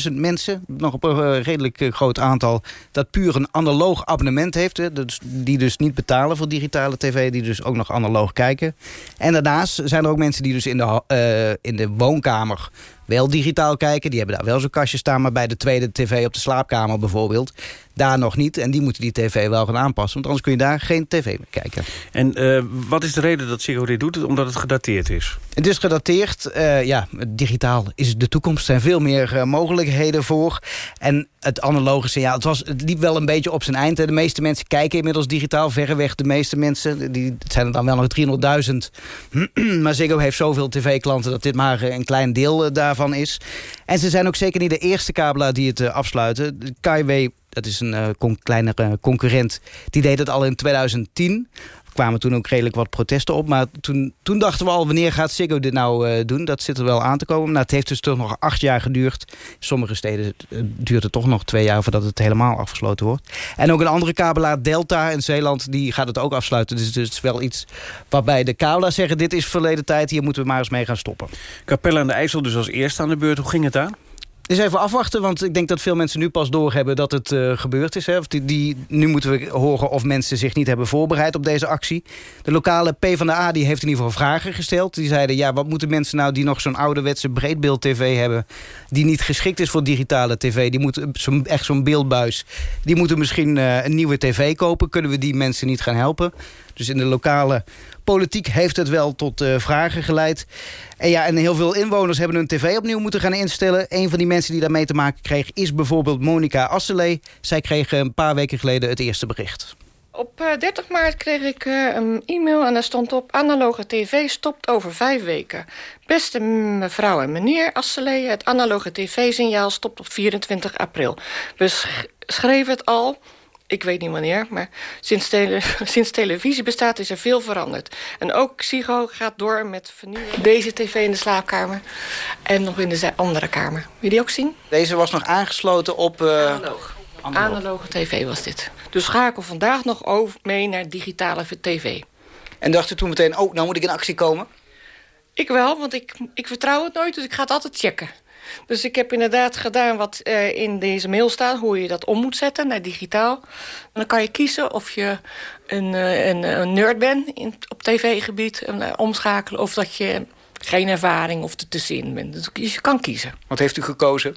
300.000 mensen. Nog een redelijk groot aantal. Dat puur een analoog abonnement heeft. Hè, dus, die dus niet betalen voor digitale tv. Die dus ook nog analoog kijken. En daarnaast zijn er ook mensen die dus in de, in de woonkamer wel digitaal kijken. Die hebben daar wel zo'n kastje staan. Maar bij de tweede tv op de slaapkamer bijvoorbeeld... daar nog niet. En die moeten die tv wel gaan aanpassen. Want anders kun je daar geen tv meer kijken. En uh, wat is de reden dat Ziggo dit doet? Omdat het gedateerd is? Het is gedateerd. Uh, ja, digitaal is de toekomst. Er zijn veel meer uh, mogelijkheden voor. En het analoge signaal, het, was, het liep wel een beetje op zijn eind. De meeste mensen kijken inmiddels digitaal. Verreweg de meeste mensen. Die, het zijn er dan wel nog 300.000. *clears throat* maar Ziggo heeft zoveel tv-klanten... dat dit maar een klein deel daarvan is. En ze zijn ook zeker niet de eerste kabelaar die het afsluiten. KW dat is een uh, kleinere concurrent. Die deed het al in 2010 kwamen toen ook redelijk wat protesten op. Maar toen, toen dachten we al, wanneer gaat Ziggo dit nou uh, doen? Dat zit er wel aan te komen. Nou, het heeft dus toch nog acht jaar geduurd. In sommige steden uh, duurt het toch nog twee jaar... voordat het helemaal afgesloten wordt. En ook een andere kabelaar, Delta in Zeeland... die gaat het ook afsluiten. Dus het is wel iets waarbij de kabelaars zeggen... dit is verleden tijd, hier moeten we maar eens mee gaan stoppen. Capelle aan de IJssel dus als eerste aan de beurt. Hoe ging het daar? Dus even afwachten, want ik denk dat veel mensen nu pas doorhebben dat het uh, gebeurd is. Hè. Die, nu moeten we horen of mensen zich niet hebben voorbereid op deze actie. De lokale PvdA die heeft in ieder geval vragen gesteld. Die zeiden, ja, wat moeten mensen nou die nog zo'n ouderwetse breedbeeld-tv hebben... die niet geschikt is voor digitale tv, die moeten zo, echt zo'n beeldbuis... die moeten misschien uh, een nieuwe tv kopen. Kunnen we die mensen niet gaan helpen? Dus in de lokale politiek heeft het wel tot uh, vragen geleid. En, ja, en heel veel inwoners hebben hun tv opnieuw moeten gaan instellen. Een van die mensen die daarmee te maken kreeg is bijvoorbeeld Monica Asselee. Zij kreeg een paar weken geleden het eerste bericht. Op 30 maart kreeg ik een e-mail en daar stond op... analoge tv stopt over vijf weken. Beste mevrouw en meneer Asselee... het analoge tv-signaal stopt op 24 april. We sch schreven het al ik weet niet wanneer, maar sinds, tele *laughs* sinds televisie bestaat is er veel veranderd. En ook Psycho gaat door met vernieuwen. Deze tv in de slaapkamer en nog in de andere kamer. Wil je die ook zien? Deze was nog aangesloten op... Uh... Analoog. Analoog. Analoge tv was dit. Dus schakel vandaag nog over mee naar digitale tv. En dacht u toen meteen, oh, nou moet ik in actie komen? Ik wel, want ik, ik vertrouw het nooit, dus ik ga het altijd checken. Dus ik heb inderdaad gedaan wat uh, in deze mail staat... hoe je dat om moet zetten naar digitaal. En dan kan je kiezen of je een, uh, een, een nerd bent in, op tv-gebied... Uh, omschakelen of dat je geen ervaring of te tussenin bent. Dus je kan kiezen. Wat heeft u gekozen?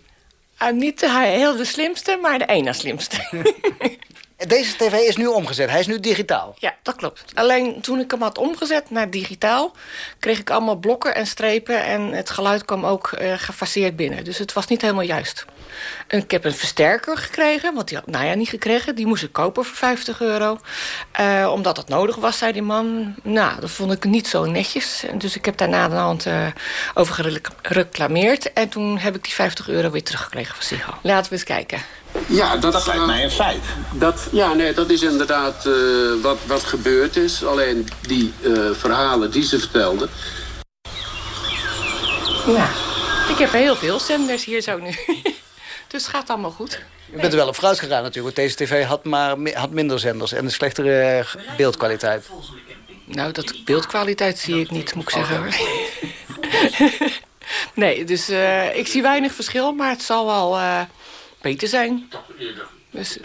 niet de, heel de slimste, maar de ene slimste. *laughs* Deze tv is nu omgezet, hij is nu digitaal. Ja, dat klopt. Alleen toen ik hem had omgezet naar digitaal... kreeg ik allemaal blokken en strepen... en het geluid kwam ook uh, gefaseerd binnen. Dus het was niet helemaal juist. Ik heb een versterker gekregen, want die had Naya niet gekregen. Die moest ik kopen voor 50 euro. Uh, omdat het nodig was, zei die man. Nou, dat vond ik niet zo netjes. Dus ik heb daarna de hand uh, over gereclameerd. En toen heb ik die 50 euro weer teruggekregen van Sigo. Laten we eens kijken. Ja, dat, dat lijkt mij een feit. Dat, ja, nee, dat is inderdaad uh, wat, wat gebeurd is. Alleen die uh, verhalen die ze vertelde... Ja, ik heb heel veel zenders hier zo nu. *laughs* dus het gaat allemaal goed. Je bent er wel op vooruit gegaan natuurlijk. Want deze tv had, maar, had minder zenders en een slechtere beeldkwaliteit. Nou, dat beeldkwaliteit zie ik niet, moet ik zeggen. Hoor. *laughs* nee, dus ik zie weinig verschil, maar het zal wel beter zijn. Dus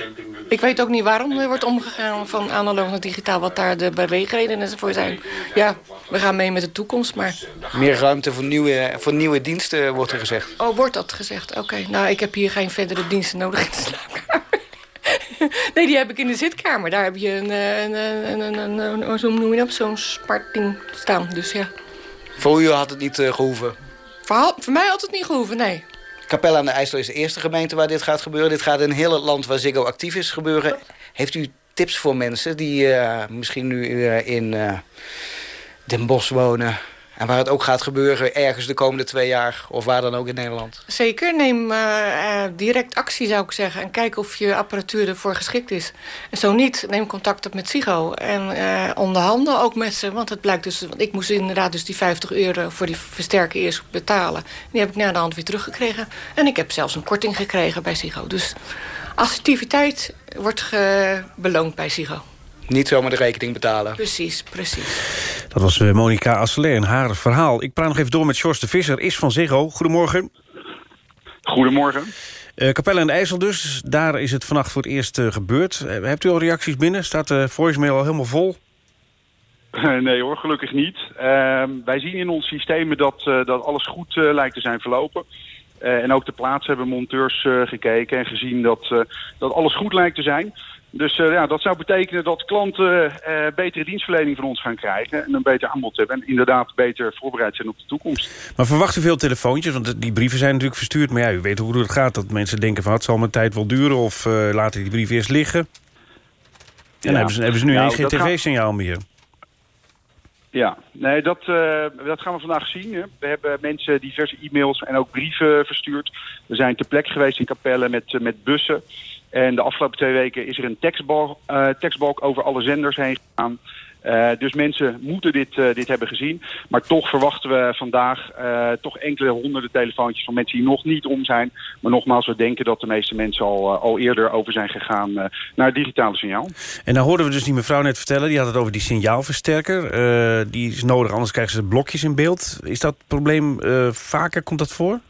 ik weet ook niet waarom er wordt omgegaan van analoog naar digitaal... wat daar de beweegredenen voor zijn. Ja, we gaan mee met de toekomst, maar... Meer ruimte voor nieuwe, voor nieuwe diensten, wordt er gezegd. Oh, wordt dat gezegd? Oké, nou, ik heb hier geen verdere diensten nodig in de slaapkamer. *laughs* nee, die heb ik in de zitkamer. Daar heb je een, een, een, een, een, een zo noem je dat, zo'n smarting staan. Dus ja. Voor u had het niet uh, gehoeven? Voor, voor mij had het niet gehoeven, nee. Capelle aan de IJssel is de eerste gemeente waar dit gaat gebeuren. Dit gaat in heel het land waar Ziggo actief is gebeuren. Heeft u tips voor mensen die uh, misschien nu uh, in uh, Den Bosch wonen... En waar het ook gaat gebeuren ergens de komende twee jaar... of waar dan ook in Nederland? Zeker. Neem uh, direct actie, zou ik zeggen. En kijk of je apparatuur ervoor geschikt is. En zo niet, neem contact op met Sigo. En uh, onderhandel ook met ze. Want het blijkt dus... Want ik moest inderdaad dus die 50 euro voor die versterker eerst betalen. Die heb ik na de hand weer teruggekregen. En ik heb zelfs een korting gekregen bij Sigo. Dus assertiviteit wordt beloond bij Sigo. Niet zomaar de rekening betalen. Precies, precies. Dat was uh, Monika Asseler en haar verhaal. Ik praat nog even door met Sjors de Visser, is van Ziggo. Goedemorgen. Goedemorgen. Uh, Capelle en de IJssel dus, daar is het vannacht voor het eerst uh, gebeurd. hebt u al reacties binnen? Staat de voicemail al helemaal vol? nee hoor, gelukkig niet. Ehm, wij zien in ons systemen dat, dat alles goed lijkt te zijn verlopen. en ook de plaats hebben monteurs gekeken en gezien dat, dat alles goed lijkt te zijn. Dus uh, ja, dat zou betekenen dat klanten uh, betere dienstverlening van ons gaan krijgen... en een beter aanbod hebben en inderdaad beter voorbereid zijn op de toekomst. Maar verwacht u veel telefoontjes? Want die brieven zijn natuurlijk verstuurd. Maar ja, u weet hoe het gaat. Dat mensen denken van het zal mijn tijd wel duren... of uh, laten die brief eerst liggen. En ja. dan hebben ze, hebben ze nu nou, geen tv-signaal meer. Ja, nee, dat, uh, dat gaan we vandaag zien. Hè. We hebben mensen diverse e-mails en ook brieven verstuurd. We zijn ter plekke geweest in Capelle met, uh, met bussen. En de afgelopen twee weken is er een tekstbalk, uh, tekstbalk over alle zenders heen gegaan. Uh, dus mensen moeten dit, uh, dit hebben gezien. Maar toch verwachten we vandaag toch enkele honderden telefoontjes van mensen die nog niet om zijn. Maar nogmaals, we denken dat de meeste mensen al, al eerder over zijn gegaan naar het digitale signaal. En dan hoorden we dus die mevrouw net vertellen, die had het over die signaalversterker. die is nodig, anders krijgen ze blokjes in beeld. Is dat probleem vaker, komt dat voor?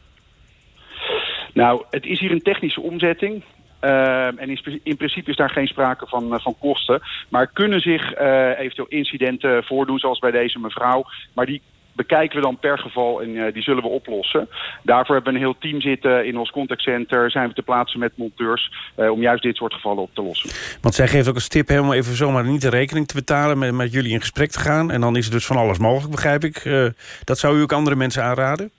Nou, het is hier een technische omzetting. Uh, en in, in, principe is daar geen sprake van, uh, van kosten. Maar kunnen zich uh, eventueel incidenten voordoen, zoals bij deze mevrouw. Maar die bekijken we dan per geval en die zullen we oplossen. Daarvoor hebben we een heel team zitten in ons contactcenter. Zijn we te plaatsen met monteurs om juist dit soort gevallen op te lossen. Want zij geeft ook een tip helemaal even zomaar niet de rekening te betalen... met, met jullie in gesprek te gaan. En dan is er dus van alles mogelijk, begrijp ik. dat zou u ook andere mensen aanraden?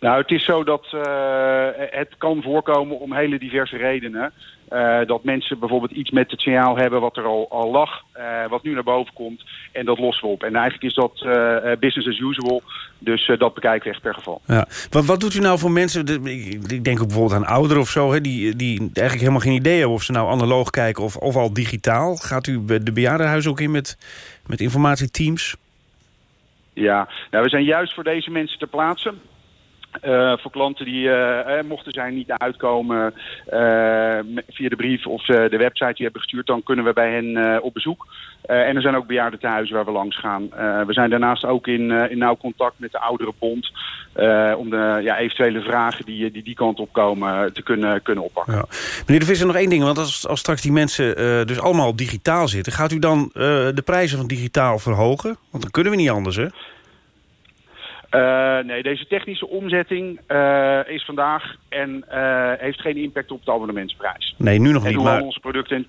Nou, het is zo dat uh, het kan voorkomen om hele diverse redenen. Uh, dat mensen bijvoorbeeld iets met het signaal hebben wat er al, al lag, uh, wat nu naar boven komt. En dat lossen we op. En eigenlijk is dat business as usual. Dus dat bekijken we echt per geval. Ja. Wat, wat doet u nou voor mensen, ik denk ook bijvoorbeeld aan ouderen of zo... Hè, die, die eigenlijk helemaal geen idee hebben of ze nou analoog kijken of, of al digitaal. Gaat u de bejaardenhuis ook in met, met informatieteams? Ja, nou, we zijn juist voor deze mensen te plaatsen. Uh, voor klanten die, uh, eh, mochten zij niet uitkomen via de brief of de website die hebben gestuurd, dan kunnen we bij hen op bezoek. en er zijn ook bejaardentehuizen waar we langs gaan. we zijn daarnaast ook in, in nauw contact met de oudere bond om de ja, eventuele vragen die, die die kant op komen te kunnen, kunnen oppakken. Meneer De Visser, nog één ding, want als, als straks die mensen dus allemaal digitaal zitten, gaat u dan de prijzen van digitaal verhogen? Want dan kunnen we niet anders, hè? Uh, nee, deze technische omzetting uh, is vandaag en uh, heeft geen impact op de abonnementsprijs. Nee, nu nog en niet. Hoe maar... al onze producten...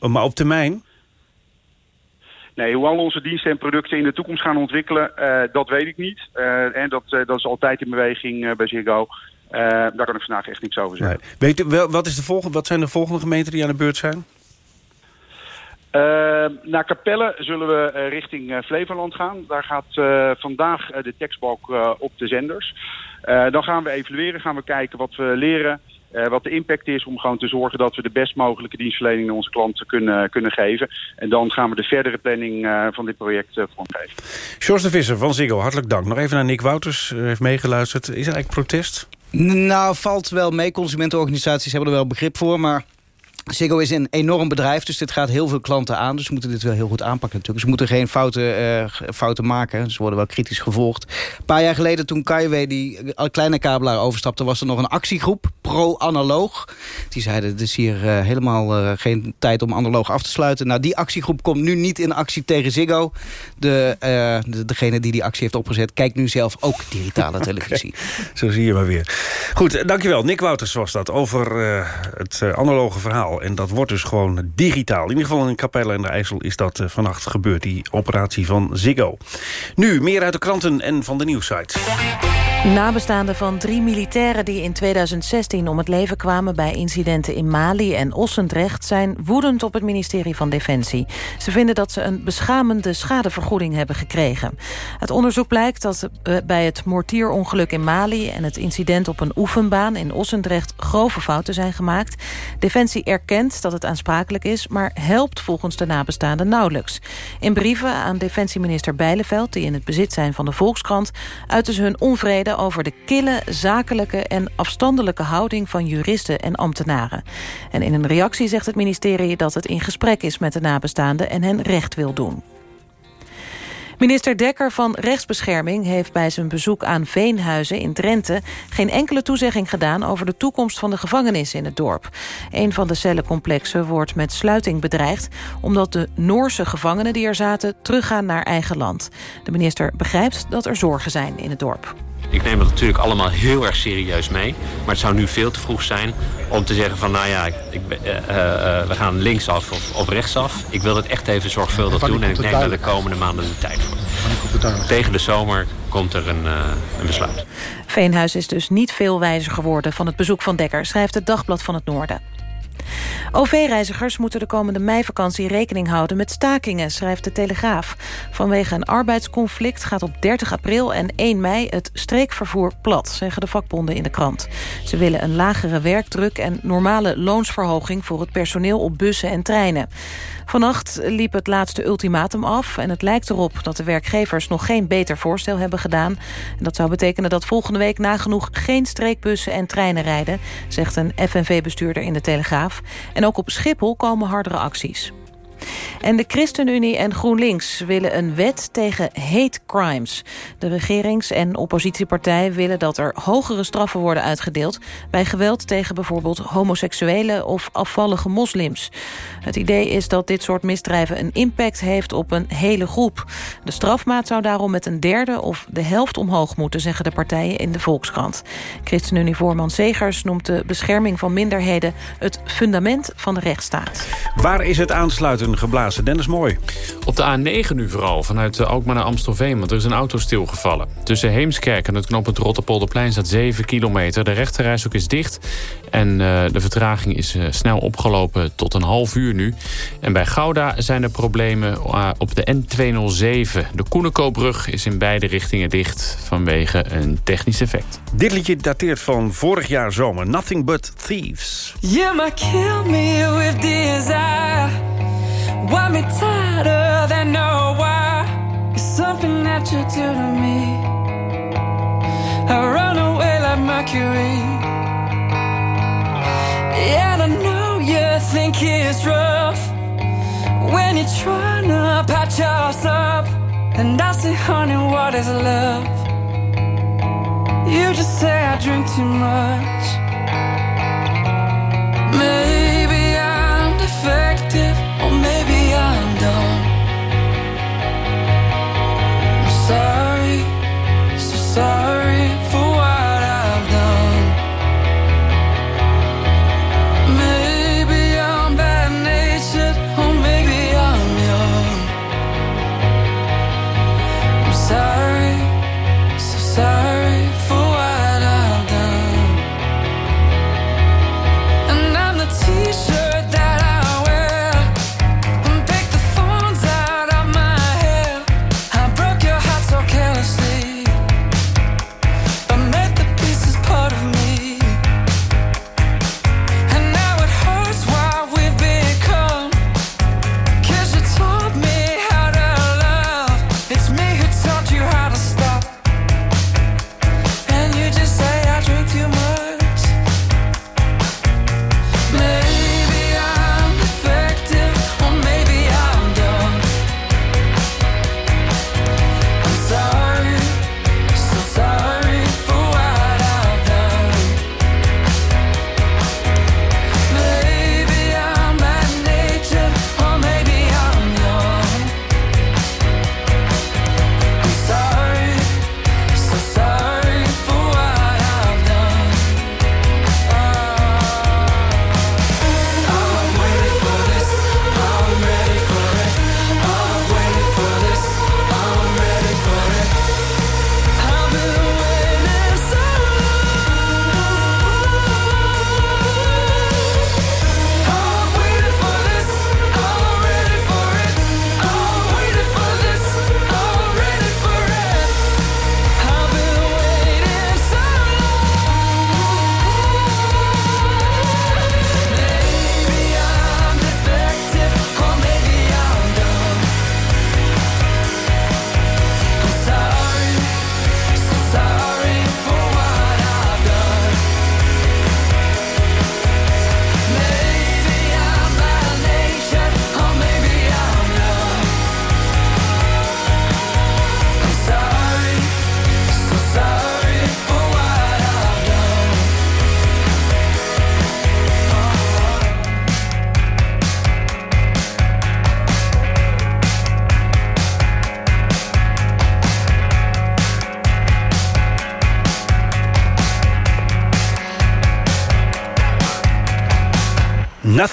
Maar op termijn? Nee, hoe al onze diensten en producten in de toekomst gaan ontwikkelen, dat weet ik niet. en dat, dat is altijd in beweging bij Ziggo. daar kan ik vandaag echt niks over zeggen. Nee. Weet u, wel, wat, is de volgende, wat zijn de volgende gemeenten die aan de beurt zijn? Uh, naar Capelle zullen we uh, richting uh, Flevoland gaan. Daar gaat vandaag de tekstbalk op de zenders. dan gaan we evalueren, gaan we kijken wat we leren... wat de impact is om gewoon te zorgen dat we de best mogelijke dienstverlening naar onze klanten kunnen, kunnen geven. En dan gaan we de verdere planning van dit project vormgeven. George de Visser van Ziggo, hartelijk dank. Nog even naar Nick Wouters, u heeft meegeluisterd. Is er eigenlijk protest? Nou, valt wel mee. Consumentenorganisaties hebben er wel begrip voor, maar... Ziggo is een enorm bedrijf, dus dit gaat heel veel klanten aan. Dus we moeten dit wel heel goed aanpakken natuurlijk. Ze moeten geen fouten, uh, fouten maken. Ze worden wel kritisch gevolgd. Een paar jaar geleden toen Kaiway die kleine kabelaar overstapte... was er nog een actiegroep, pro-analoog. Die zeiden, het is hier uh, helemaal uh, geen tijd om analoog af te sluiten. Nou, die actiegroep komt nu niet in actie tegen Ziggo. De, de, degene die die actie heeft opgezet... kijkt nu zelf ook digitale *laughs* televisie. Zo zie je maar weer. Goed, dankjewel. Nick Wouters was dat over het analoge verhaal. En dat wordt dus gewoon digitaal. In ieder geval in Capelle en de IJssel is dat uh, vannacht gebeurd. Die operatie van Ziggo. Nu, meer uit de kranten en van de nieuwsite. Nabestaanden van drie militairen die in 2016 om het leven kwamen... bij incidenten in Mali en Ossendrecht... zijn woedend op het ministerie van Defensie. Ze vinden dat ze een beschamende schadevergoeding hebben gekregen. Het onderzoek blijkt dat bij het mortierongeluk in Mali... en het incident op een oefenbaan in Ossendrecht grove fouten zijn gemaakt. Defensie erkent dat het aansprakelijk is... maar helpt volgens de nabestaanden nauwelijks. In brieven aan defensieminister Bijleveld... die in het bezit zijn van de Volkskrant... uiten ze hun onvrede over de kille, zakelijke en afstandelijke houding van juristen en ambtenaren. En in een reactie zegt het ministerie dat het in gesprek is met de nabestaanden en hen recht wil doen. Minister Dekker van Rechtsbescherming heeft bij zijn bezoek aan Veenhuizen in Drenthe geen enkele toezegging gedaan over de toekomst van de gevangenis in het dorp. Een van de cellencomplexen wordt met sluiting bedreigd omdat de Noorse gevangenen die er zaten teruggaan naar eigen land. De minister begrijpt dat er zorgen zijn in het dorp. Ik neem het natuurlijk allemaal heel erg serieus mee. Maar het zou nu veel te vroeg zijn om te zeggen van... nou ja, ik, ik, uh, uh, we gaan linksaf of, of rechtsaf. Ik wil het echt even zorgvuldig doen. En ik neem daar de komende maanden de tijd voor. Tegen de zomer komt er een, uh, een besluit. Veenhuis is dus niet veel wijzer geworden van het bezoek van Dekker... schrijft het Dagblad van het Noorden. OV-reizigers moeten de komende meivakantie rekening houden met stakingen, schrijft de Telegraaf. Vanwege een arbeidsconflict gaat op 30 april en 1 mei het streekvervoer plat, zeggen de vakbonden in de krant. Ze willen een lagere werkdruk en normale loonsverhoging voor het personeel op bussen en treinen. Vannacht liep het laatste ultimatum af en het lijkt erop dat de werkgevers nog geen beter voorstel hebben gedaan. En dat zou betekenen dat volgende week nagenoeg geen streekbussen en treinen rijden, zegt een FNV-bestuurder in de Telegraaf. En ook op Schiphol komen hardere acties. En de ChristenUnie en GroenLinks willen een wet tegen hate crimes. De regerings- en oppositiepartij willen dat er hogere straffen worden uitgedeeld... bij geweld tegen bijvoorbeeld homoseksuele of afvallige moslims. Het idee is dat dit soort misdrijven een impact heeft op een hele groep. De strafmaat zou daarom met een derde of de helft omhoog moeten... zeggen de partijen in de Volkskrant. ChristenUnie-voorman Segers noemt de bescherming van minderheden... het fundament van de rechtsstaat. Waar is het aansluiten geblazen? Dennis Mooi. Op de A9 nu vooral, vanuit Alkmaar naar Amstelveen... want er is een auto stilgevallen. Tussen Heemskerk en het knooppunt Rotterpolderplein staat 7 kilometer. De rechterreis is dicht en uh, de vertraging is uh, snel opgelopen tot een half uur nu. En bij Gouda zijn er problemen uh, op de N207. De Koenekoopbrug is in beide richtingen dicht vanwege een technisch effect. Dit liedje dateert van vorig jaar zomer. Nothing But Thieves. You might kill me with desire. Want me tighter than no why. It's something that you do to me. I run away like Mercury. Yeah, I know you think it's rough when you're trying to patch us up. And I say, honey, what is love? You just say I drink too much.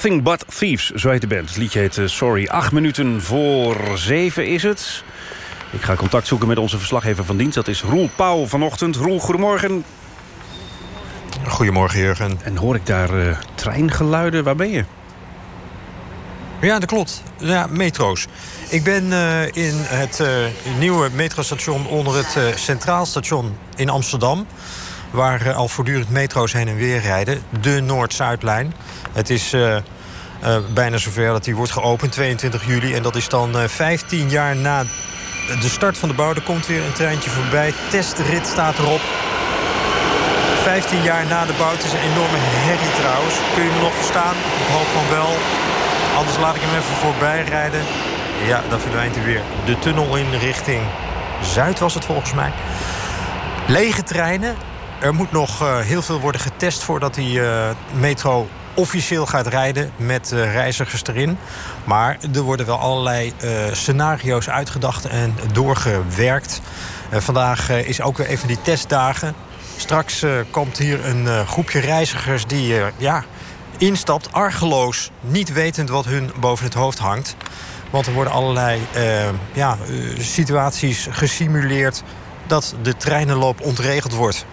Nothing But Thieves, zo heet de band. Het liedje heet eh, Sorry. Acht minuten voor zeven is het. Ik ga contact zoeken met onze verslaggever van dienst. Dat is Roel Pauw vanochtend. Roel, goedemorgen. Goedemorgen, Jurgen. En hoor ik daar uh, treingeluiden? Waar ben je? Ja, dat klopt. Ja, metro's. Ik ben uh, in het uh, nieuwe metrostation onder het Centraal Station in Amsterdam. Waar al voortdurend metro's heen en weer rijden. De Noord-Zuidlijn. Het is bijna zover dat die wordt geopend, 22 juli. En dat is dan 15 jaar na de start van de bouw. Er komt weer een treintje voorbij. Testrit staat erop. 15 jaar na de bouw. Het is een enorme herrie trouwens. Kun je me nog verstaan? Ik hoop van wel. Anders laat ik hem even voorbij rijden. Ja, dan verdwijnt hij weer. De tunnel in richting Zuid was het volgens mij. Lege treinen. Er moet nog uh, heel veel worden getest voordat die uh, metro officieel gaat rijden met uh, reizigers erin. Maar er worden wel allerlei scenario's uitgedacht en doorgewerkt. vandaag is ook weer even die testdagen. Straks komt hier een groepje reizigers die ja, instapt, argeloos, niet wetend wat hun boven het hoofd hangt. Want er worden allerlei ja, situaties gesimuleerd dat de treinenloop ontregeld wordt.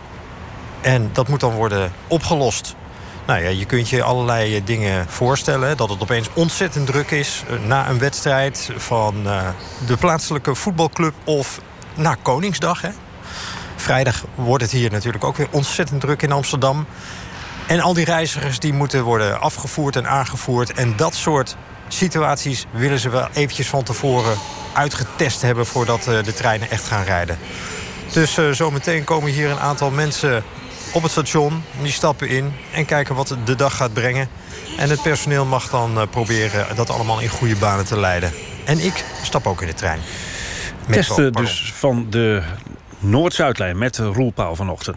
En dat moet dan worden opgelost. Nou ja, je kunt je allerlei dingen voorstellen. Dat het opeens ontzettend druk is na een wedstrijd van uh, de plaatselijke voetbalclub of na Koningsdag. Hè. Vrijdag wordt het hier natuurlijk ook weer ontzettend druk in Amsterdam. En al die reizigers die moeten worden afgevoerd en aangevoerd. En dat soort situaties willen ze wel eventjes van tevoren uitgetest hebben... voordat de treinen echt gaan rijden. Dus zometeen komen hier een aantal mensen op het station. Die stappen in en kijken wat de dag gaat brengen. En het personeel mag dan uh, proberen dat allemaal in goede banen te leiden. En ik stap ook in de trein. Testen dus van de Noord-Zuidlijn met Roel Pauw vanochtend.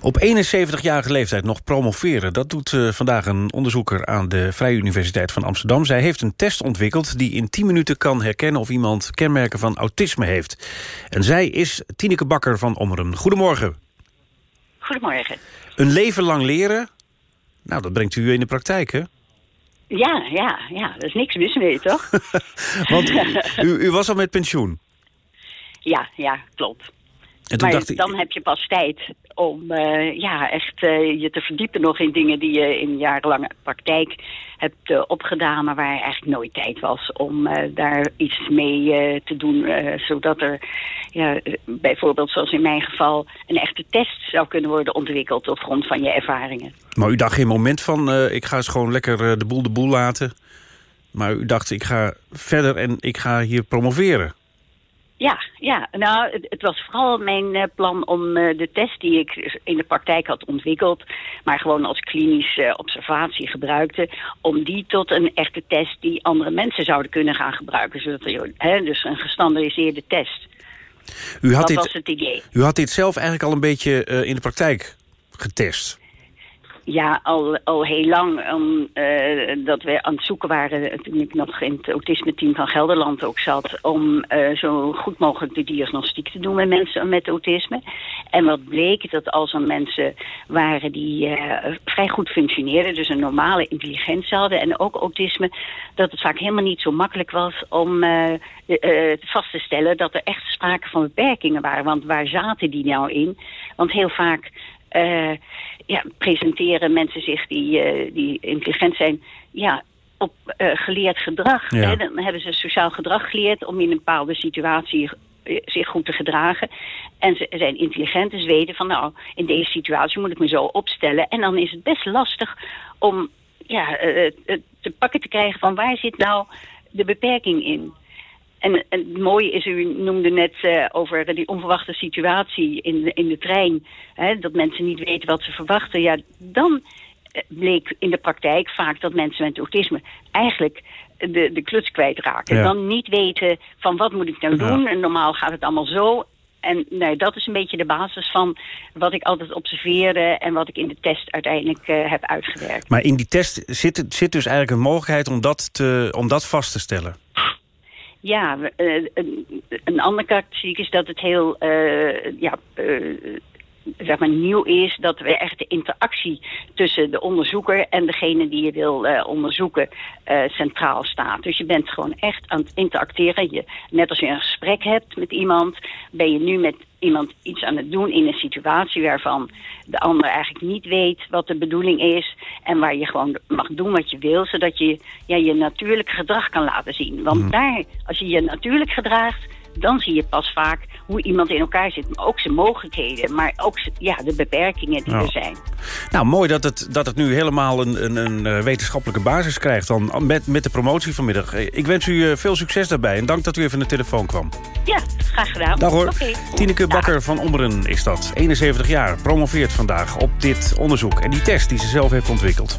Op 71-jarige leeftijd nog promoveren. Dat doet uh, vandaag een onderzoeker aan de Vrije Universiteit van Amsterdam. Zij heeft een test ontwikkeld die in 10 minuten kan herkennen... of iemand kenmerken van autisme heeft. En zij is Tineke Bakker van Ommeren. Goedemorgen. Goedemorgen. Een leven lang leren, nou, dat brengt u in de praktijk, hè? Ja, ja, ja. Er is niks mis mee, toch? *laughs* Want u, u was al met pensioen? Ja, ja, klopt. En maar dacht ik... dan heb je pas tijd om uh, ja, echt uh, je te verdiepen nog in dingen die je in jarenlange praktijk hebt uh, opgedaan, maar waar eigenlijk nooit tijd was om daar iets mee te doen. zodat er ja, bijvoorbeeld, zoals in mijn geval, een echte test zou kunnen worden ontwikkeld op grond van je ervaringen. Maar u dacht geen moment van, ik ga eens gewoon lekker de boel de boel laten. Maar u dacht, ik ga verder en ik ga hier promoveren. Ja, ja. nou, het, het, was vooral mijn uh, plan om uh, de test die ik in de praktijk had ontwikkeld, maar gewoon als klinische uh, observatie gebruikte, om die tot een echte test die andere mensen zouden kunnen gaan gebruiken. Zodat er, dus een gestandardiseerde test. U had Dat dit, was het idee. U had dit zelf eigenlijk al een beetje in de praktijk getest. Ja, al, al heel lang. Um, uh, dat we aan het zoeken waren, toen ik nog in het autisme-team van Gelderland ook zat... om uh, zo goed mogelijk de diagnostiek te doen met mensen met autisme. En wat bleek, dat als er mensen waren die uh, vrij goed functioneerden... dus een normale intelligentie hadden en ook autisme... dat het vaak helemaal niet zo makkelijk was om vast te stellen... dat er echt sprake van beperkingen waren. Want waar zaten die nou in? Want heel vaak... Uh, ja, presenteren mensen zich die, uh, die intelligent zijn... Ja, op uh, geleerd gedrag. Ja. Hè? Dan hebben ze sociaal gedrag geleerd om in een bepaalde situatie zich goed te gedragen. En ze zijn intelligent, dus weten van nou, in deze situatie moet ik me zo opstellen. En dan is het best lastig om ja, te pakken te krijgen van waar zit nou de beperking in. En, en het mooie is, u noemde net uh, over die onverwachte situatie in de, in de trein. Hè, dat mensen niet weten wat ze verwachten. Ja, dan bleek in de praktijk vaak dat mensen met autisme eigenlijk de, de kluts kwijtraken. Ja. Dan niet weten van wat moet ik nou Ja. doen. En normaal gaat het allemaal zo. En nee, dat is een beetje de basis van wat ik altijd observeerde... en wat ik in de test uiteindelijk uh, heb uitgewerkt. Maar in die test zit, zit dus eigenlijk een mogelijkheid om dat, te, om dat vast te stellen. Ja, uh, een, andere karakteristiek is dat het heel uh, ja, uh, zeg maar, nieuw is dat we echt de interactie tussen de onderzoeker en degene die je wil eh, onderzoeken eh, centraal staat. Dus je bent gewoon echt aan het interacteren. Je, net als je een gesprek hebt met iemand, ben je nu met iemand iets aan het doen in een situatie waarvan de ander eigenlijk niet weet wat de bedoeling is en waar je gewoon mag doen wat je wil, zodat je ja, je natuurlijk gedrag kan laten zien. Want daar, als je je natuurlijk gedraagt, dan zie je pas vaak hoe iemand in elkaar zit. Maar ook zijn mogelijkheden, maar ook ja, de beperkingen die er zijn. Nou, mooi dat het, dat het nu helemaal een, een, een eh, wetenschappelijke basis krijgt... Dan, met, met de promotie vanmiddag. Eh, Ik wens u eh, veel succes daarbij en dank dat u even aan de telefoon kwam. Ja, graag gedaan. Dag hoor. Oké. Tineke Bakker van Ommeren is dat. 71 jaar, promoveert vandaag op dit onderzoek. En die test die ze zelf heeft ontwikkeld.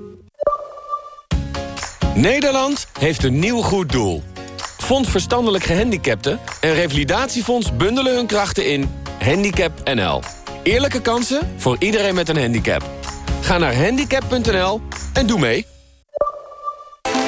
Nederland heeft een nieuw goed doel. Fonds Verstandelijk Gehandicapten en Revalidatiefonds bundelen hun krachten in Handicap NL. Eerlijke kansen voor iedereen met een handicap. Ga naar handicap.nl en doe mee.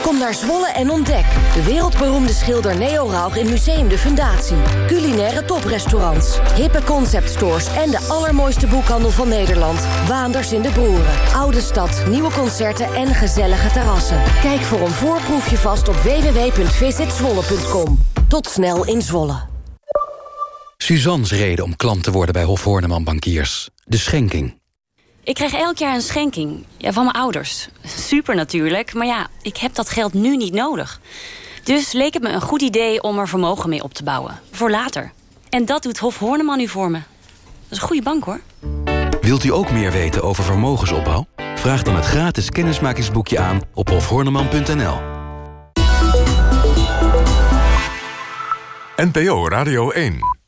Kom naar Zwolle en ontdek. De wereldberoemde schilder Neo Rauch in Museum de Fundatie. Culinaire toprestaurants, hippe conceptstores... en de allermooiste boekhandel van Nederland. Waanders in de Broeren. Oude stad, nieuwe concerten en gezellige terrassen. Kijk voor een voorproefje vast op www.visitzwolle.com. Tot snel in Zwolle. Suzanne's reden om klant te worden bij Hof Horneman Bankiers. De schenking. Ik krijg elk jaar een schenking. Ja, van mijn ouders. Super natuurlijk, maar ja, ik heb dat geld nu niet nodig. Dus leek het me een goed idee om er vermogen mee op te bouwen. Voor later. En dat doet Hof Horneman nu voor me. Dat is een goede bank, hoor. Wilt u ook meer weten over vermogensopbouw? Vraag dan het gratis kennismakingsboekje aan op hofhorneman.nl. NPO Radio 1.